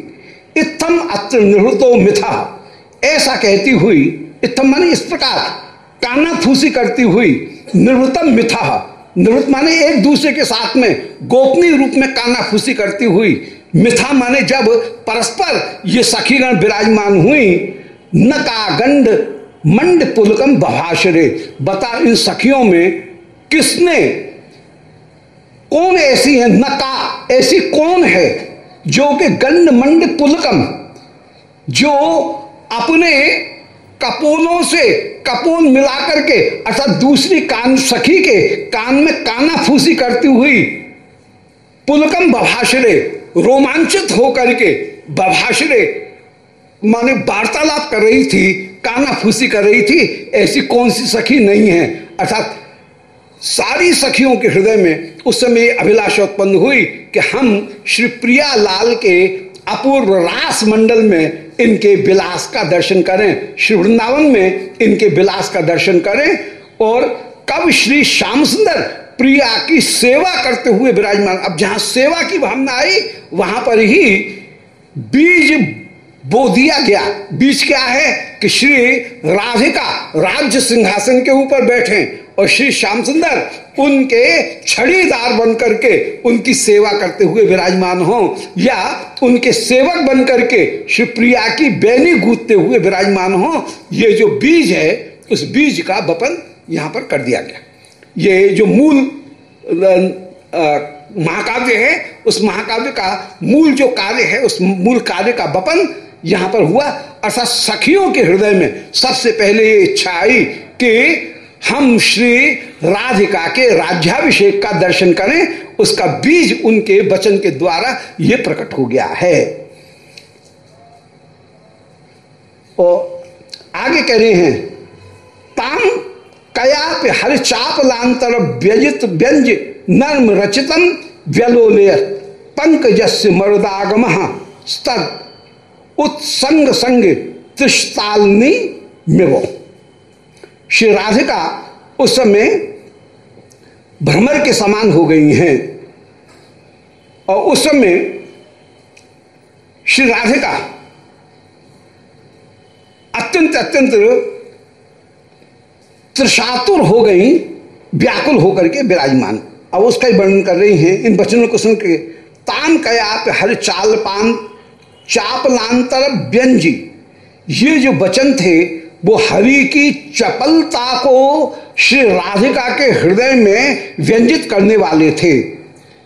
इतम अत्र निहृतो मिथा। ऐसा कहती हुई इतम माने इस प्रकार काना फूसी करती हुई निवृतम मिथा निवृत्त माने एक दूसरे के साथ में, गोपनीय रूप में काना फूसी करती हुई मिथा माने जब परस्पर ये सखीगण विराजमान हुई नका गंड मंड पुलकम बभाषरे, बता इन सखियों में किसने, कौन ऐसी है, नका, ऐसी कौन है, जो कि गंड मंड पुलकम, जो अपने कपोलों से कपोल मिलाकर के अर्थात दूसरी कान सखी के कान में काना फूसी करती हुई पुलकम बभाषरे रोमांचित होकर के बभाषरे माने वार्तालाप कर रही थी, काना फूसी कर रही थी, ऐसी कौन सी सखी नहीं है? अर्थात सारी सखियों के हृदय में उस समय अभिलाषा उत्पन्न हुई कि हम श्री प्रिया लाल के अपूर्व रास मंडल में इनके विलास का दर्शन करें, श्री वृंदावन में इनके विलास का दर्शन करें, और कब श्री श्याम सुंदर प्रिया की सेवा करते हुए विराजमान, अब जहाँ सेवा की भावना आई, वहाँ पर ही बीज बो दिया गया। बीज क्या है? कि श्री राधिका राज्य सिंहासन के ऊपर बैठे और श्री श्याम सुंदर उनके छड़ीदार बन करके उनकी सेवा करते हुए विराजमान हो, या उनके सेवक बन करके श्री प्रिया की बैनी गूंथते हुए विराजमान हो, ये जो बीज है, उस बीज का बपन यहाँ पर कर दिया गया। ये जो मूल महाकाव्य है, उस महाकाव्य का मूल जो कार्य है, उस मूल कार्य का बपन यहाँ पर हुआ। अर्थात सखियों के हृदय में सबसे पहले ये इच्छा आई कि हम श्री राधिका के राज्याभिषेक का दर्शन करें, उसका बीज उनके वचन के द्वारा यह प्रकट हो गया है। और आगे कह रहे हैं, ताम कयाप हर चाप लांतर व्यजित व्यंज नर्म रचितम व्यलोलय पंकजस्य मरुदागम स्तद उत्संग संग त्रिस्तालनी मिवो। श्री राधिका उस समय भ्रमर के समान हो गई हैं। और उस समय श्री राधिका अत्यंत अत्यंत त्रिशातुर हो गई, व्याकुल होकर के विराजमान। अब उसका ही वर्णन कर रही हैं। इन वचनों को सुन के तान कयाप हर चाल पान, चापलांतर व्यंजी। ये जो वचन थे वो हरि की चपलता को श्री राधिका के हृदय में व्यंजित करने वाले थे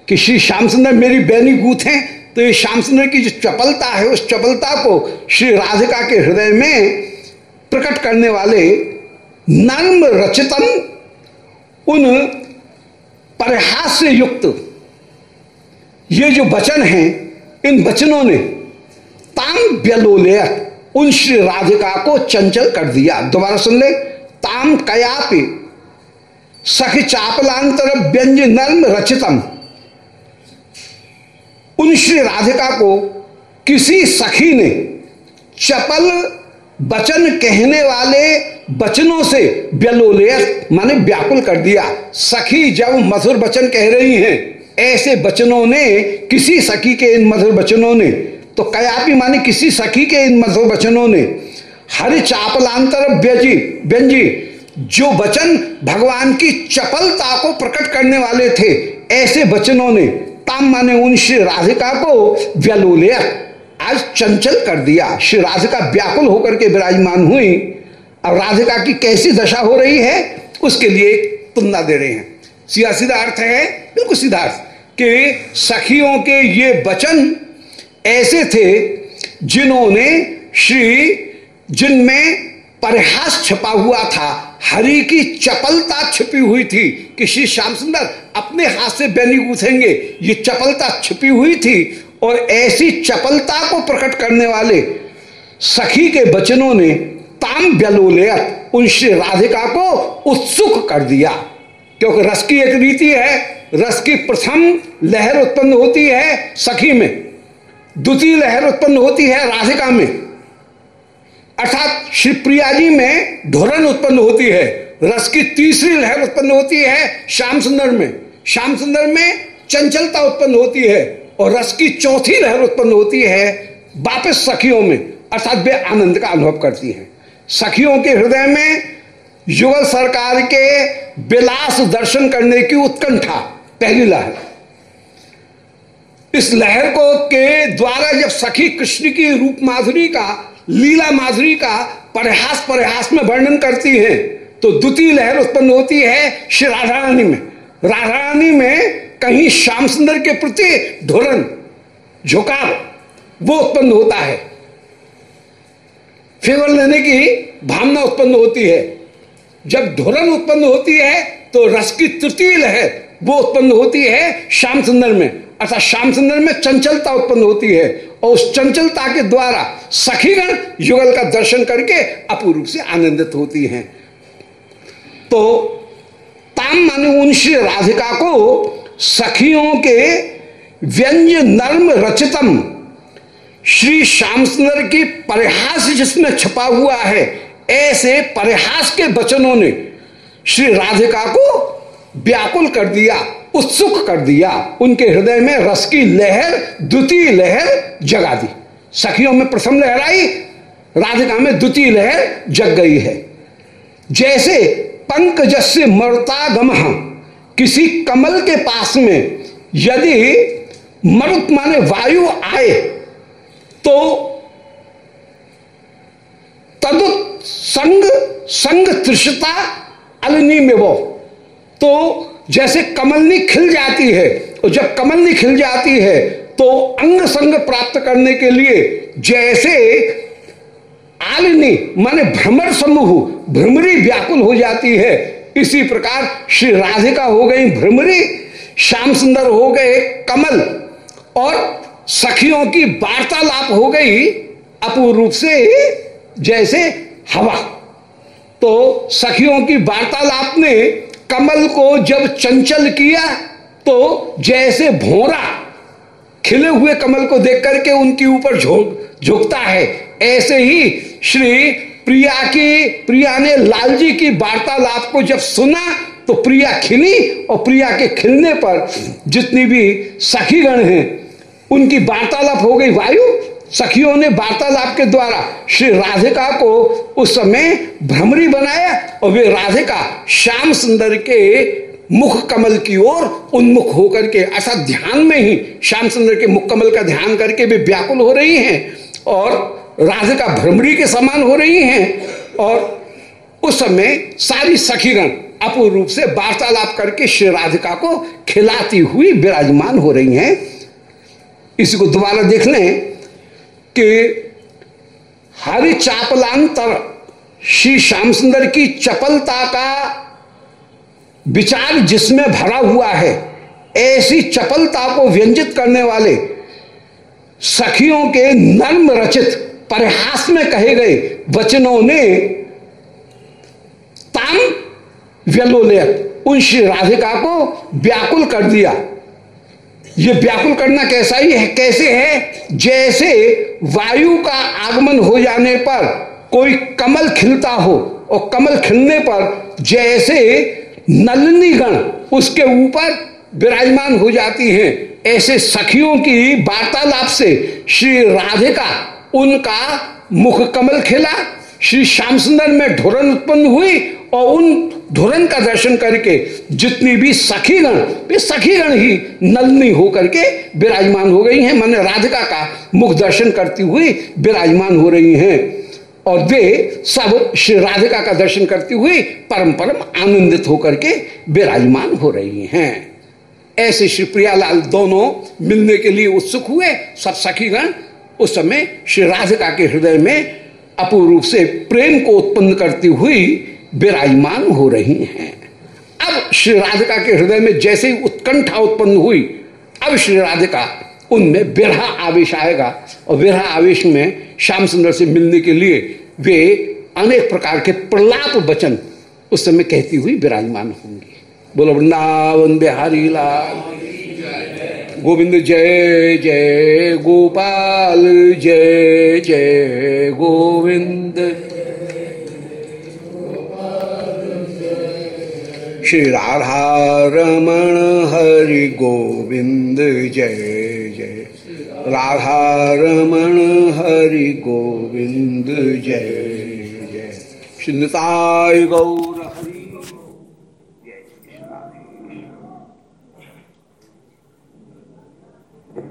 कि श्री श्याम सुंदर मेरी बहनी गूथ हैं तो ये श्याम सुंदर की जो चपलता है, उस चपलता को श्री राधिका के हृदय में प्रकट करने वाले नर्म रचितम, उन परिहास से युक्त ये जो वचन हैं, इन वचनों ने ताम व्यलोलय उन श्री राधिका को चंचल कर दिया। दोबारा सुन ले। ताम कयापि सखी चापलांतर व्यंज नर्म रचितम। उन श्री राधिका को किसी सखी ने चपल वचन कहने वाले वचनों से व्यलोलय माने व्याकुल कर दिया। सखी जब मधुर वचन कह रही हैं, ऐसे वचनों ने, किसी सखी के इन मधुर वचनों ने तो कयापी माने किसी सखी के इन मधुर वचनों ने, हरि चापलांतर व्यजी, व्यंजी, जो वचन भगवान की चपलता को प्रकट करने वाले थे, ऐसे वचनों ने ताम माने उन श्री राधिका को व्यलोलय आज चंचल कर दिया। श्री राधिका व्याकुल होकर के विराजमान हुई। अब राधिका की कैसी दशा हो रही है, उसके लिए तुलना दे रहे हैं। सीधा सीधा अर्थ है, बिल्कुल सीधा अर्थ, कि सखियों के ये वचन ऐसे थे जिन्होंने श्री, जिनमें परिहास छपा हुआ था। हरि की चपलता छिपी हुई थी कि श्री श्याम सुंदर अपने हाथ से बैनी गूथेंगे। ये चपलता छिपी हुई थी और ऐसी चपलता को प्रकट करने वाले सखी के वचनों ने ताम व्यलोलयत उन श्री राधिका को उत्सुक कर दिया। क्योंकि रस की एक रीति है, रस की प्रथम लहर उत्पन्न होती है सखी में। द्वितीय लहर उत्पन्न होती है राधिका में। अर्थात श्री प्रिया जी में ढोरन उत्पन्न होती है। रस की तीसरी लहर उत्पन्न होती है श्याम सुंदर में। श्याम सुंदर में चंचलता उत्पन्न होती है और रस की चौथी लहर उत्पन्न होती है वापस सखियों में। अर्थात वे आनंद का अनुभव करती हैं। सखियों के हृदय में युगल सरकार के विलास दर्शन करने की उत्कंठा, पहली लहर। इस लहर को के द्वारा जब सखी कृष्ण की रूप माधुरी का, लीला माधुरी का परहास परहास में वर्णन करती है तो द्वितीय लहर उत्पन्न होती है श्री राधा रानी में। राधा रानी में कहीं श्याम सुंदर के प्रति धोरण झुकाव, वो उत्पन्न होता है। फेवर लेने की भावना उत्पन्न होती है। जब धोरण उत्पन्न होती है तो रस की तृतीय लहर वो उत्पन्न होती है श्याम सुंदर में। अर्थात श्याम सुंदर में चंचलता उत्पन्न होती है और उस चंचलता के द्वारा सखीगण युगल का दर्शन करके अपूर्व से आनंदित होती हैं। तो ताम माने उन श्री राधिका को सखियों के व्यंज नर्म रचितम श्री श्याम सुंदर की परिहास जिसमें छपा हुआ है, ऐसे परिहास के वचनों ने श्री राधिका को व्याकुल कर दिया, उत्सुक कर दिया, उनके हृदय में रस की लहर, द्वितीय लहर जगा दी। सखियों में प्रथम लहर आई, राधिका में द्वितीय लहर जग गई है। जैसे पंकज से मरुतागम किसी कमल के पास में यदि मरुत माने वायु आए तो तदुत संग संग तृषता अलनी में वो तो जैसे कमलनी खिल जाती है, और जब कमलनी खिल जाती है तो अंग संग प्राप्त करने के लिए जैसे आलिनी, माने भ्रमर समूह, भ्रमरी व्याकुल हो जाती है। इसी प्रकार श्री राधिका हो गई, भ्रमरी, श्याम सुंदर हो गए, कमल, और सखियों की वार्तालाप हो गई अपूर्व रूप से जैसे हवा। तो सखियों की वार्तालाप ने कमल को जब चंचल किया तो जैसे भोरा खिले हुए कमल को देख करके उनके ऊपर झोंक, झुकता है। ऐसे ही श्री प्रिया की, प्रिया ने लालजी की वार्तालाप को जब सुना तो प्रिया खिली और प्रिया के खिलने पर जितनी भी सखीगण हैं, उनकी वार्तालाप हो गई, वायु सखियों ने वार्तालाप के द्वारा श्री राधिका को उस समय भ्रमरी बनाया और वे राधिका श्याम सुंदर के मुख कमल की ओर उन्मुख होकर के ऐसा ध्यान में ही श्याम सुंदर के मुख कमल का ध्यान करके वे व्याकुल हो रही हैं और राधिका भ्रमरी के समान हो रही हैं और उस समय सारी सखीगण अपूर्ण रूप से वार्तालाप करके श्री राधिका को खिलाती हुई विराजमान हो रही हैं। इसी को दोबारा देख लें। कि हरि चापलांतर श्री श्याम सुंदर की चपलता का विचार जिसमें भरा हुआ है, ऐसी चपलता को व्यंजित करने वाले सखियों के नर्म रचित परिहास में कहे गए वचनों ने ताम व्यलोलयत उन श्री राधिका को व्याकुल कर दिया। ये व्याकुल करना कैसा ही है, कैसे है? जैसे वायु का आगमन हो जाने पर कोई कमल खिलता हो और कमल खिलने पर जैसे नलनी गण उसके ऊपर विराजमान हो जाती हैं। ऐसे सखियों की वार्तालाप से श्री राधिका उनका मुख कमल खिला, श्री श्याम सुंदर में ढोरन उत्पन्न हुई और उन धुरन का दर्शन करके जितनी भी सखीगण, वे सखीगण ही नलनी होकर के विराजमान हो गई हैं। मन राधिका का मुख दर्शन करती हुई विराजमान हो रही हैं। और वे सब श्री राधिका का दर्शन करती हुई परम परम आनंदित होकर के विराजमान हो रही हैं। ऐसे श्री प्रियालाल दोनों मिलने के लिए उत्सुक हुए सब सखीगण उस समय श्री राधिका के हृदय में अपूर्व से प्रेम को उत्पन्न करती हुई विराजमान हो रही हैं। अब श्री राधिका के हृदय में जैसे ही उत्कंठा उत्पन्न हुई, अब श्री राधिका उनमें बिरहा आवेश आएगा और बिरहा आवेश में श्याम सुंदर से मिलने के लिए वे अनेक प्रकार के प्रलाप वचन उस समय कहती हुई विराजमान होंगी। बोलो, वृंदावन बिहारी लाल। गोविंद जय जय गोपाल, जय जय गोविंद। श्री राधा रमण हरि गोविंद जय जय। राधा रमण हरि गोविंद जय जय। श्रीताय गौ